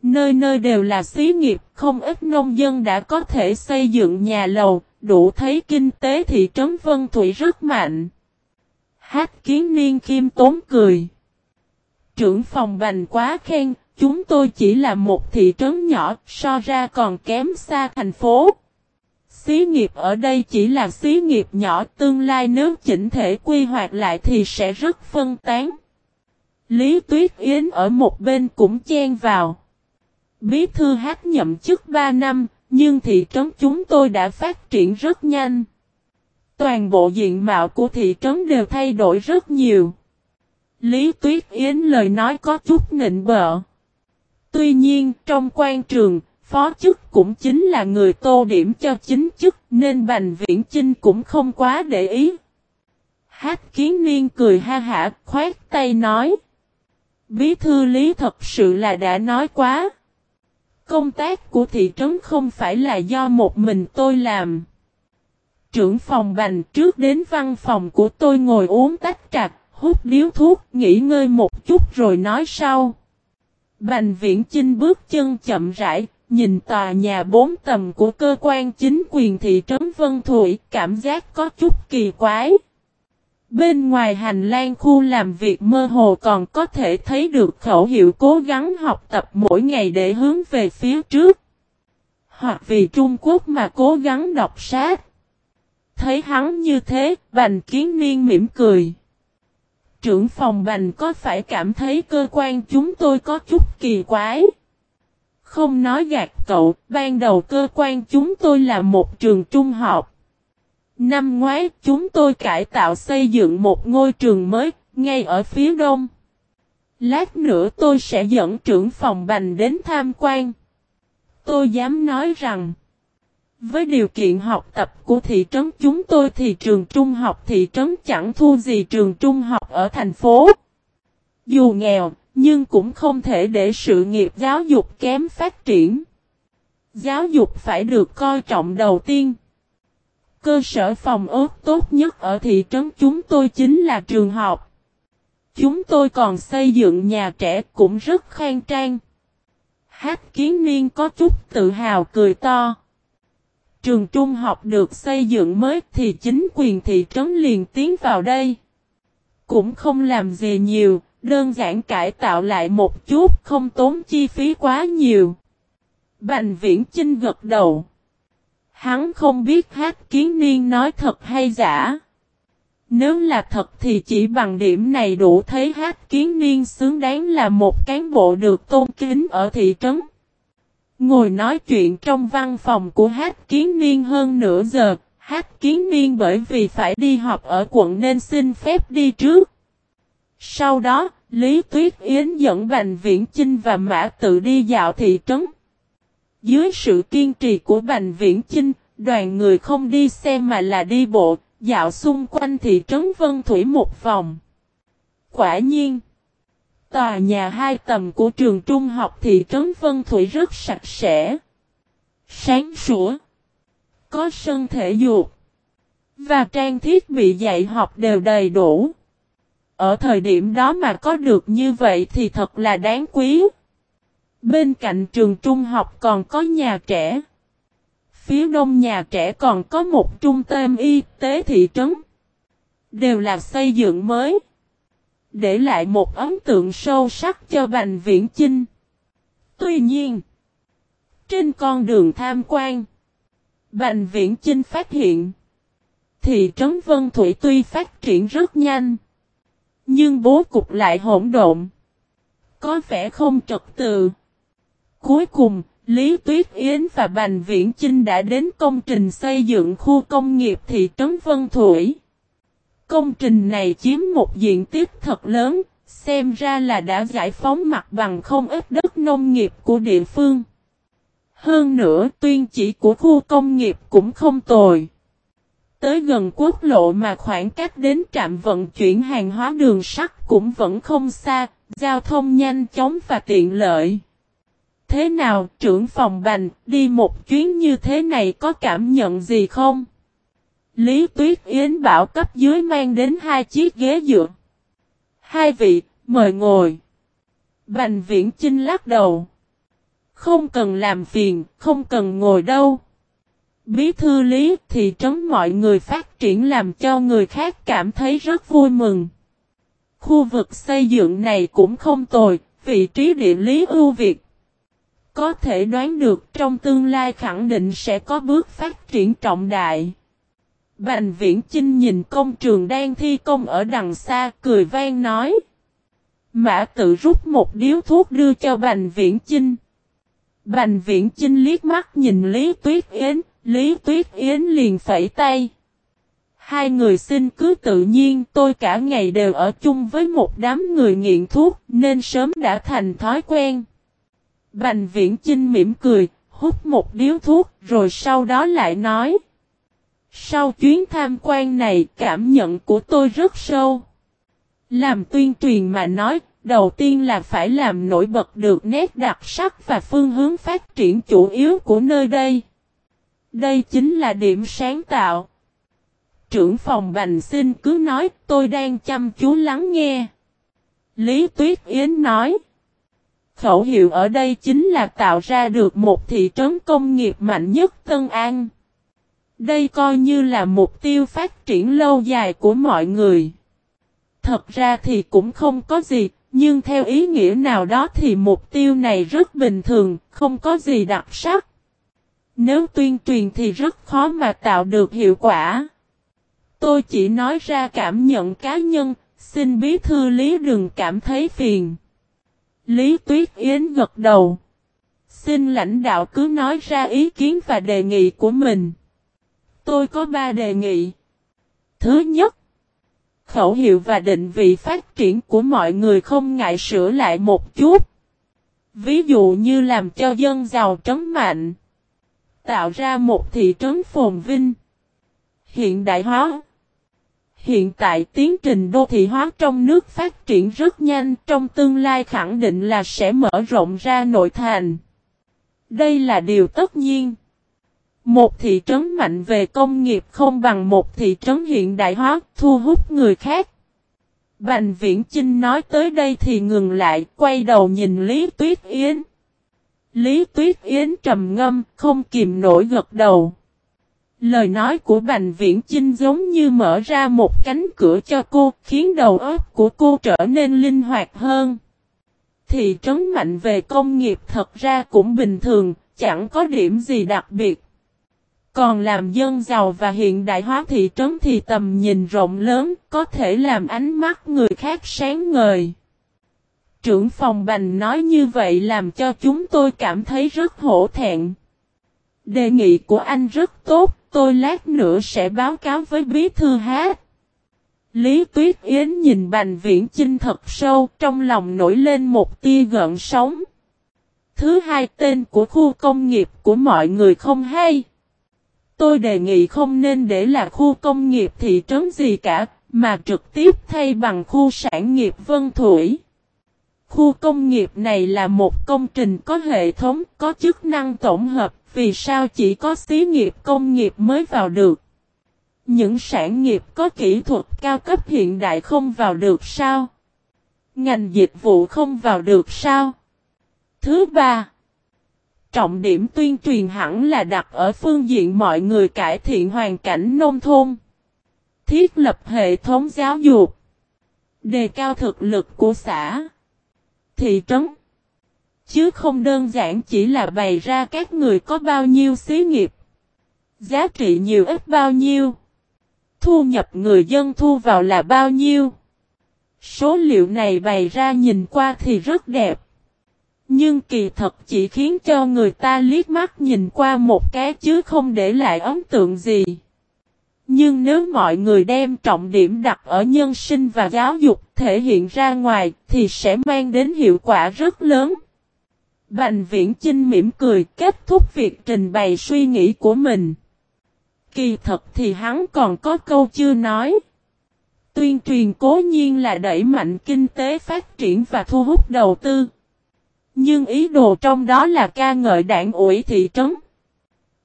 Nơi nơi đều là xí nghiệp, không ít nông dân đã có thể xây dựng nhà lầu, đủ thấy kinh tế thị trấn Vân Thủy rất mạnh. Hát kiến niên khiêm tốn cười. Trưởng phòng bành quá khen, chúng tôi chỉ là một thị trấn nhỏ, so ra còn kém xa thành phố. Xí nghiệp ở đây chỉ là xí nghiệp nhỏ tương lai nếu chỉnh thể quy hoạch lại thì sẽ rất phân tán. Lý Tuyết Yến ở một bên cũng chen vào. Bí thư hát nhậm chức 3 năm, nhưng thị trấn chúng tôi đã phát triển rất nhanh. Toàn bộ diện mạo của thị trấn đều thay đổi rất nhiều. Lý Tuyết Yến lời nói có chút nịnh bợ. Tuy nhiên, trong quan trường, phó chức cũng chính là người tô điểm cho chính chức, nên Bành Viễn Chinh cũng không quá để ý. Hát kiến niên cười ha hả, khoát tay nói. Bí thư Lý thật sự là đã nói quá. Công tác của thị trấn không phải là do một mình tôi làm. Trưởng phòng bành trước đến văn phòng của tôi ngồi uống tách trạc, hút điếu thuốc, nghỉ ngơi một chút rồi nói sau. Bành viễn chinh bước chân chậm rãi, nhìn tòa nhà bốn tầng của cơ quan chính quyền thị trấn Vân Thụy, cảm giác có chút kỳ quái. Bên ngoài hành lang khu làm việc mơ hồ còn có thể thấy được khẩu hiệu cố gắng học tập mỗi ngày để hướng về phía trước. Hoặc vì Trung Quốc mà cố gắng đọc sách. Thấy hắn như thế, Bành Kiến Niên mỉm cười. Trưởng phòng Bành có phải cảm thấy cơ quan chúng tôi có chút kỳ quái? Không nói gạt cậu, ban đầu cơ quan chúng tôi là một trường trung học. Năm ngoái chúng tôi cải tạo xây dựng một ngôi trường mới, ngay ở phía đông. Lát nữa tôi sẽ dẫn trưởng phòng bành đến tham quan. Tôi dám nói rằng, với điều kiện học tập của thị trấn chúng tôi thì trường trung học thị trấn chẳng thua gì trường trung học ở thành phố. Dù nghèo, nhưng cũng không thể để sự nghiệp giáo dục kém phát triển. Giáo dục phải được coi trọng đầu tiên. Cơ sở phòng ốt tốt nhất ở thị trấn chúng tôi chính là trường học. Chúng tôi còn xây dựng nhà trẻ cũng rất khang trang. Hát kiến niên có chút tự hào cười to. Trường trung học được xây dựng mới thì chính quyền thị trấn liền tiến vào đây. Cũng không làm gì nhiều, đơn giản cải tạo lại một chút không tốn chi phí quá nhiều. Bành viễn Chinh gật đầu. Hắn không biết hát kiến niên nói thật hay giả. Nếu là thật thì chỉ bằng điểm này đủ thấy hát kiến niên xứng đáng là một cán bộ được tôn kính ở thị trấn. Ngồi nói chuyện trong văn phòng của hát kiến niên hơn nửa giờ, hát kiến niên bởi vì phải đi họp ở quận nên xin phép đi trước. Sau đó, Lý Tuyết Yến dẫn Bành Viễn Chinh và Mã Tự đi dạo thị trấn. Dưới sự kiên trì của Bành Viễn Chinh, đoàn người không đi xe mà là đi bộ, dạo xung quanh thị trấn Vân Thủy một vòng. Quả nhiên, tòa nhà hai tầng của trường trung học thị trấn Vân Thủy rất sạch sẽ, sáng sủa, có sân thể dục, và trang thiết bị dạy học đều đầy đủ. Ở thời điểm đó mà có được như vậy thì thật là đáng quý. Bên cạnh trường trung học còn có nhà trẻ. Phía đông nhà trẻ còn có một trung tâm y tế thị trấn. Đều là xây dựng mới. Để lại một ấn tượng sâu sắc cho Bành Viễn Chinh. Tuy nhiên, trên con đường tham quan, Bành Viễn Chinh phát hiện, thị trấn Vân Thủy tuy phát triển rất nhanh, nhưng bố cục lại hỗn độn, có vẻ không trật tự. Cuối cùng, Lý Tuyết Yến và Bành Viễn Chinh đã đến công trình xây dựng khu công nghiệp thị trấn Vân Thủy. Công trình này chiếm một diện tích thật lớn, xem ra là đã giải phóng mặt bằng không ít đất nông nghiệp của địa phương. Hơn nữa tuyên chỉ của khu công nghiệp cũng không tồi. Tới gần quốc lộ mà khoảng cách đến trạm vận chuyển hàng hóa đường sắt cũng vẫn không xa, giao thông nhanh chóng và tiện lợi. Thế nào trưởng phòng bành đi một chuyến như thế này có cảm nhận gì không? Lý Tuyết Yến bảo cấp dưới mang đến hai chiếc ghế dựa. Hai vị, mời ngồi. Bành viễn Trinh lắc đầu. Không cần làm phiền, không cần ngồi đâu. Bí thư lý thì trấn mọi người phát triển làm cho người khác cảm thấy rất vui mừng. Khu vực xây dựng này cũng không tồi, vị trí địa lý ưu việt. Có thể đoán được trong tương lai khẳng định sẽ có bước phát triển trọng đại. Bành viễn Chinh nhìn công trường đang thi công ở đằng xa, cười vang nói. Mã tự rút một điếu thuốc đưa cho Bành viễn Chinh. Bành viễn Chinh liếc mắt nhìn Lý Tuyết Yến, Lý Tuyết Yến liền phẩy tay. Hai người xin cứ tự nhiên tôi cả ngày đều ở chung với một đám người nghiện thuốc nên sớm đã thành thói quen. Bành viễn Chinh mỉm cười, hút một điếu thuốc rồi sau đó lại nói. Sau chuyến tham quan này cảm nhận của tôi rất sâu. Làm tuyên truyền mà nói, đầu tiên là phải làm nổi bật được nét đặc sắc và phương hướng phát triển chủ yếu của nơi đây. Đây chính là điểm sáng tạo. Trưởng phòng Bành xin cứ nói tôi đang chăm chú lắng nghe. Lý Tuyết Yến nói. Khẩu hiệu ở đây chính là tạo ra được một thị trấn công nghiệp mạnh nhất Tân An. Đây coi như là mục tiêu phát triển lâu dài của mọi người. Thật ra thì cũng không có gì, nhưng theo ý nghĩa nào đó thì mục tiêu này rất bình thường, không có gì đặc sắc. Nếu tuyên truyền thì rất khó mà tạo được hiệu quả. Tôi chỉ nói ra cảm nhận cá nhân, xin bí thư lý đừng cảm thấy phiền. Lý Tuyết Yến gật đầu. Xin lãnh đạo cứ nói ra ý kiến và đề nghị của mình. Tôi có ba đề nghị. Thứ nhất, khẩu hiệu và định vị phát triển của mọi người không ngại sửa lại một chút. Ví dụ như làm cho dân giàu trấn mạnh. Tạo ra một thị trấn phồn vinh. Hiện đại hóa. Hiện tại tiến trình đô thị hóa trong nước phát triển rất nhanh, trong tương lai khẳng định là sẽ mở rộng ra nội thành. Đây là điều tất nhiên. Một thị trấn mạnh về công nghiệp không bằng một thị trấn hiện đại hóa, thu hút người khác. Bành Viễn Chinh nói tới đây thì ngừng lại, quay đầu nhìn Lý Tuyết Yến. Lý Tuyết Yến trầm ngâm, không kìm nổi gật đầu. Lời nói của Bành Viễn Chinh giống như mở ra một cánh cửa cho cô, khiến đầu óc của cô trở nên linh hoạt hơn. Thị trấn mạnh về công nghiệp thật ra cũng bình thường, chẳng có điểm gì đặc biệt. Còn làm dân giàu và hiện đại hóa thị trấn thì tầm nhìn rộng lớn, có thể làm ánh mắt người khác sáng ngời. Trưởng phòng bành nói như vậy làm cho chúng tôi cảm thấy rất hổ thẹn. Đề nghị của anh rất tốt, tôi lát nữa sẽ báo cáo với bí thư hát. Lý Tuyết Yến nhìn Bành Viễn Chinh thật sâu, trong lòng nổi lên một tia gợn sóng. Thứ hai tên của khu công nghiệp của mọi người không hay. Tôi đề nghị không nên để là khu công nghiệp thị trấn gì cả, mà trực tiếp thay bằng khu sản nghiệp Vân Thủy. Khu công nghiệp này là một công trình có hệ thống, có chức năng tổng hợp, vì sao chỉ có xí nghiệp công nghiệp mới vào được? Những sản nghiệp có kỹ thuật cao cấp hiện đại không vào được sao? Ngành dịch vụ không vào được sao? Thứ ba, trọng điểm tuyên truyền hẳn là đặt ở phương diện mọi người cải thiện hoàn cảnh nông thôn. Thiết lập hệ thống giáo dục. Đề cao thực lực của xã. Thị trấn. Chứ không đơn giản chỉ là bày ra các người có bao nhiêu xí nghiệp. Giá trị nhiều ít bao nhiêu. Thu nhập người dân thu vào là bao nhiêu. Số liệu này bày ra nhìn qua thì rất đẹp. Nhưng kỳ thật chỉ khiến cho người ta liếc mắt nhìn qua một cái chứ không để lại ấn tượng gì. Nhưng nếu mọi người đem trọng điểm đặt ở nhân sinh và giáo dục thể hiện ra ngoài thì sẽ mang đến hiệu quả rất lớn. Bành viễn Chinh mỉm cười kết thúc việc trình bày suy nghĩ của mình. Kỳ thật thì hắn còn có câu chưa nói. Tuyên truyền cố nhiên là đẩy mạnh kinh tế phát triển và thu hút đầu tư. Nhưng ý đồ trong đó là ca ngợi đảng ủy thị trấn.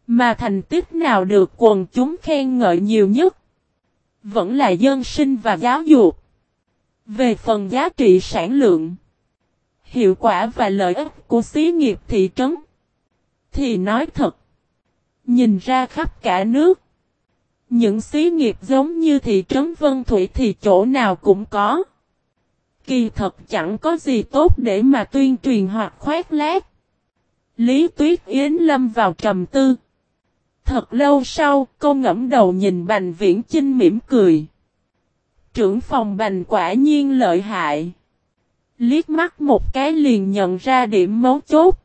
Mà thành tích nào được quần chúng khen ngợi nhiều nhất? Vẫn là dân sinh và giáo dục. Về phần giá trị sản lượng, hiệu quả và lợi ích của xí nghiệp thị trấn, thì nói thật, nhìn ra khắp cả nước, những xí nghiệp giống như thị trấn Vân Thủy thì chỗ nào cũng có. Kỳ thật chẳng có gì tốt để mà tuyên truyền hoặc khoét lát. Lý Tuyết Yến lâm vào trầm tư. Thật lâu sau, cô ngẫm đầu nhìn Bành Viễn Chinh mỉm cười. Trưởng phòng Bành quả nhiên lợi hại. Liếc mắt một cái liền nhận ra điểm mấu chốt.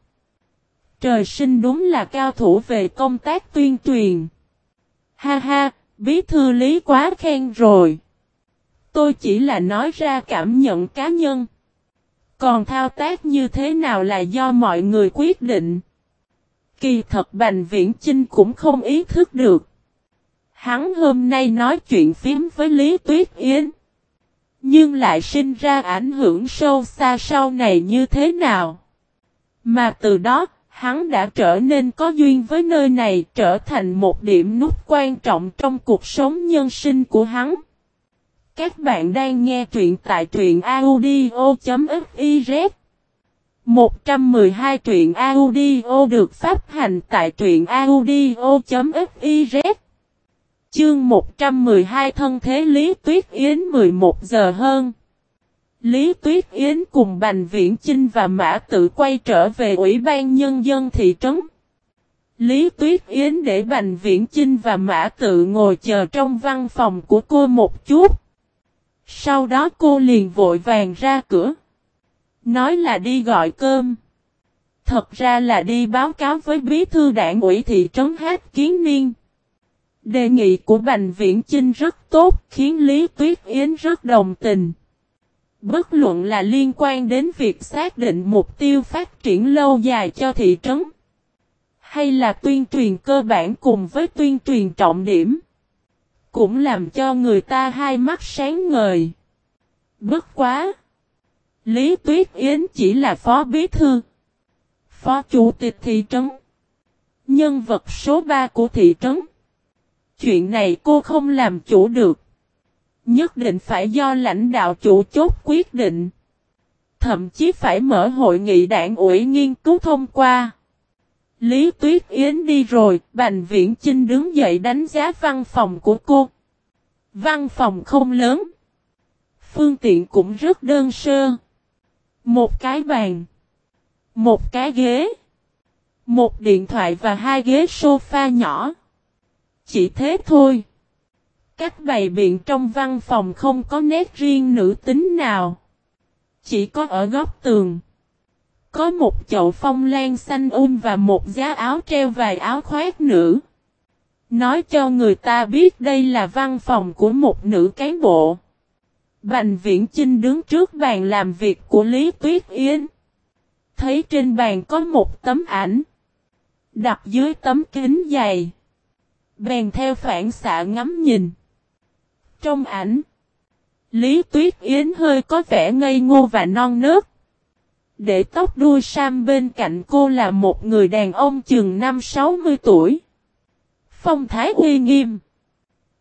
Trời sinh đúng là cao thủ về công tác tuyên truyền. Ha ha, bí thư lý quá khen rồi. Tôi chỉ là nói ra cảm nhận cá nhân. Còn thao tác như thế nào là do mọi người quyết định. Kỳ thật Bành Viễn Chinh cũng không ý thức được. Hắn hôm nay nói chuyện phím với Lý Tuyết Yến. Nhưng lại sinh ra ảnh hưởng sâu xa sau này như thế nào. Mà từ đó, hắn đã trở nên có duyên với nơi này trở thành một điểm nút quan trọng trong cuộc sống nhân sinh của hắn. Các bạn đang nghe truyện tại truyện audio.fiz 112 truyện audio được phát hành tại truyện audio.fiz Chương 112 thân thế Lý Tuyết Yến 11 giờ hơn Lý Tuyết Yến cùng Bành Viễn Chinh và Mã Tự quay trở về Ủy ban Nhân dân thị trấn. Lý Tuyết Yến để Bành Viễn Chinh và Mã Tự ngồi chờ trong văn phòng của cô một chút. Sau đó cô liền vội vàng ra cửa. Nói là đi gọi cơm. Thật ra là đi báo cáo với bí thư đảng ủy thị trấn Hát Kiến Niên. Đề nghị của Bành Viễn Chinh rất tốt, khiến Lý Tuyết Yến rất đồng tình. Bất luận là liên quan đến việc xác định mục tiêu phát triển lâu dài cho thị trấn. Hay là tuyên truyền cơ bản cùng với tuyên truyền trọng điểm. Cũng làm cho người ta hai mắt sáng ngời. Bất quá! Lý Tuyết Yến chỉ là phó bí thư. Phó chủ tịch thị trấn. Nhân vật số 3 của thị trấn. Chuyện này cô không làm chủ được. Nhất định phải do lãnh đạo chủ chốt quyết định. Thậm chí phải mở hội nghị đảng ủy nghiên cứu thông qua. Lý Tuyết Yến đi rồi, Bành Viễn Chinh đứng dậy đánh giá văn phòng của cô. Văn phòng không lớn. Phương tiện cũng rất đơn sơ. Một cái bàn. Một cái ghế. Một điện thoại và hai ghế sofa nhỏ. Chỉ thế thôi. Cách bày biện trong văn phòng không có nét riêng nữ tính nào. Chỉ có ở góc tường. Có một chậu phong lan xanh um và một giá áo treo vài áo khoác nữ. Nói cho người ta biết đây là văn phòng của một nữ cán bộ. Bành Viễn Chinh đứng trước bàn làm việc của Lý Tuyết Yến. Thấy trên bàn có một tấm ảnh. Đặt dưới tấm kính dày. Bèn theo phản xạ ngắm nhìn. Trong ảnh. Lý Tuyết Yến hơi có vẻ ngây ngô và non nớt. Để tóc đuôi sam bên cạnh cô là một người đàn ông chừng năm 60 tuổi. Phong thái uy nghiêm.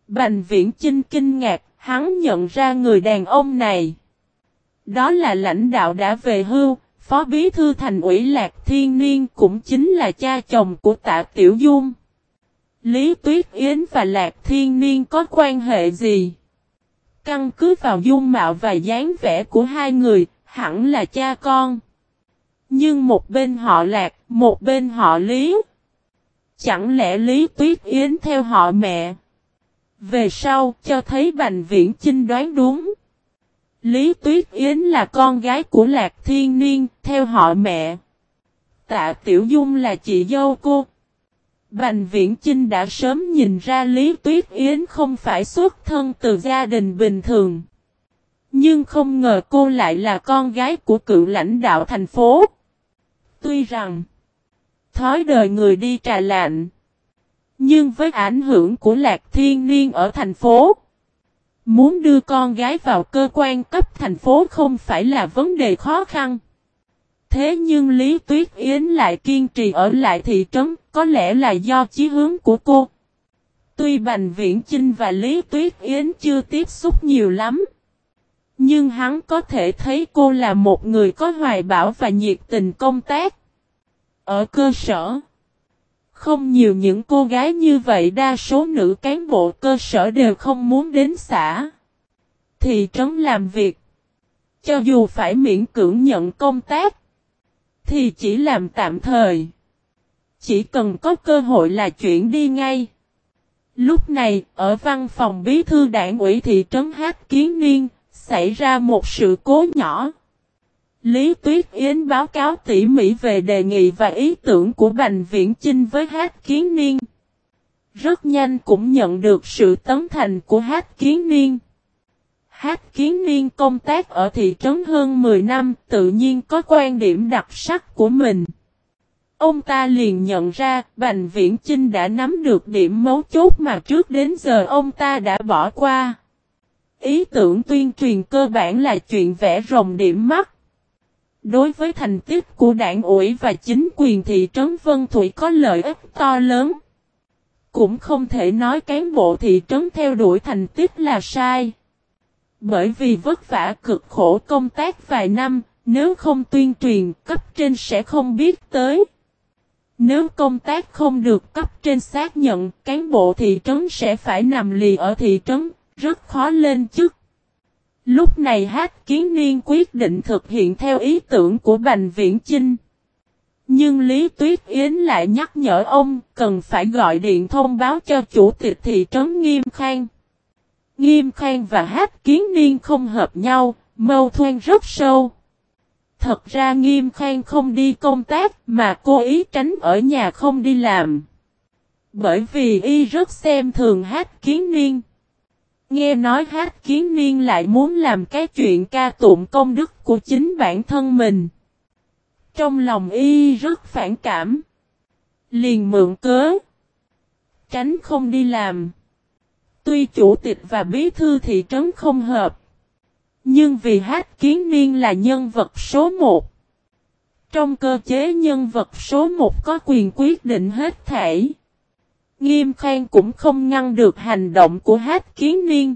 Bành viễn chinh kinh ngạc, hắn nhận ra người đàn ông này. Đó là lãnh đạo đã về hưu, phó bí thư thành ủy Lạc Thiên Niên cũng chính là cha chồng của tạ Tiểu Dung. Lý Tuyết Yến và Lạc Thiên Niên có quan hệ gì? Căn cứ vào dung mạo và dáng vẻ của hai người, hẳn là cha con. Nhưng một bên họ Lạc, một bên họ Lý. Chẳng lẽ Lý Tuyết Yến theo họ mẹ? Về sau, cho thấy Bành Viễn Chinh đoán đúng. Lý Tuyết Yến là con gái của Lạc Thiên Niên, theo họ mẹ. Tạ Tiểu Dung là chị dâu cô. Bành Viễn Chinh đã sớm nhìn ra Lý Tuyết Yến không phải xuất thân từ gia đình bình thường. Nhưng không ngờ cô lại là con gái của cựu lãnh đạo thành phố. Tuy rằng, thói đời người đi trà lạnh. Nhưng với ảnh hưởng của Lạc Thiên Niên ở thành phố, muốn đưa con gái vào cơ quan cấp thành phố không phải là vấn đề khó khăn. Thế nhưng Lý Tuyết Yến lại kiên trì ở lại thị trấn, có lẽ là do chí hướng của cô. Tuy Bành Viễn Chinh và Lý Tuyết Yến chưa tiếp xúc nhiều lắm. Nhưng hắn có thể thấy cô là một người có hoài bão và nhiệt tình công tác. Ở cơ sở, không nhiều những cô gái như vậy đa số nữ cán bộ cơ sở đều không muốn đến xã. Thị trấn làm việc. Cho dù phải miễn cưỡng nhận công tác, thì chỉ làm tạm thời. Chỉ cần có cơ hội là chuyển đi ngay. Lúc này, ở văn phòng bí thư đảng ủy thị trấn Hát Kiến Niên, xảy ra một sự cố nhỏ. Lý Tuyết Yến báo cáo tỉ mỉ về đề nghị và ý tưởng của Bành Viễn Chinh với Hát Kiến Niên. Rất nhanh cũng nhận được sự tấn thành của Hát Kiến Niên. Hát Kiến Niên công tác ở thị trấn hơn 10 năm, tự nhiên có quan điểm đặc sắc của mình. Ông ta liền nhận ra Bành Viễn Chinh đã nắm được điểm mấu chốt mà trước đến giờ ông ta đã bỏ qua. Ý tưởng tuyên truyền cơ bản là chuyện vẽ rồng điểm mắt. Đối với thành tích của đảng ủy và chính quyền thị trấn Vân Thủy có lợi ích to lớn. Cũng không thể nói cán bộ thị trấn theo đuổi thành tích là sai. Bởi vì vất vả cực khổ công tác vài năm, nếu không tuyên truyền cấp trên sẽ không biết tới. Nếu công tác không được cấp trên xác nhận, cán bộ thị trấn sẽ phải nằm lì ở thị trấn, rất khó lên chức. Lúc này Hát Kiến Niên quyết định thực hiện theo ý tưởng của Bành Viễn Chinh. Nhưng Lý Tuyết Yến lại nhắc nhở ông cần phải gọi điện thông báo cho chủ tịch thị trấn Nghiêm Khang. Nghiêm Khang và Hát Kiến Niên không hợp nhau, mâu thuẫn rất sâu. Thật ra Nghiêm Khang không đi công tác mà cố ý tránh ở nhà không đi làm. Bởi vì y rất xem thường Hát Kiến Niên. Nghe nói hát kiến niên lại muốn làm cái chuyện ca tụng công đức của chính bản thân mình. Trong lòng y rất phản cảm. Liền mượn cớ. Tránh không đi làm. Tuy chủ tịch và bí thư thị trấn không hợp. Nhưng vì hát kiến niên là nhân vật số một. Trong cơ chế nhân vật số một có quyền quyết định hết thảy. Nghiêm Khang cũng không ngăn được hành động của Hát Kiến Niên.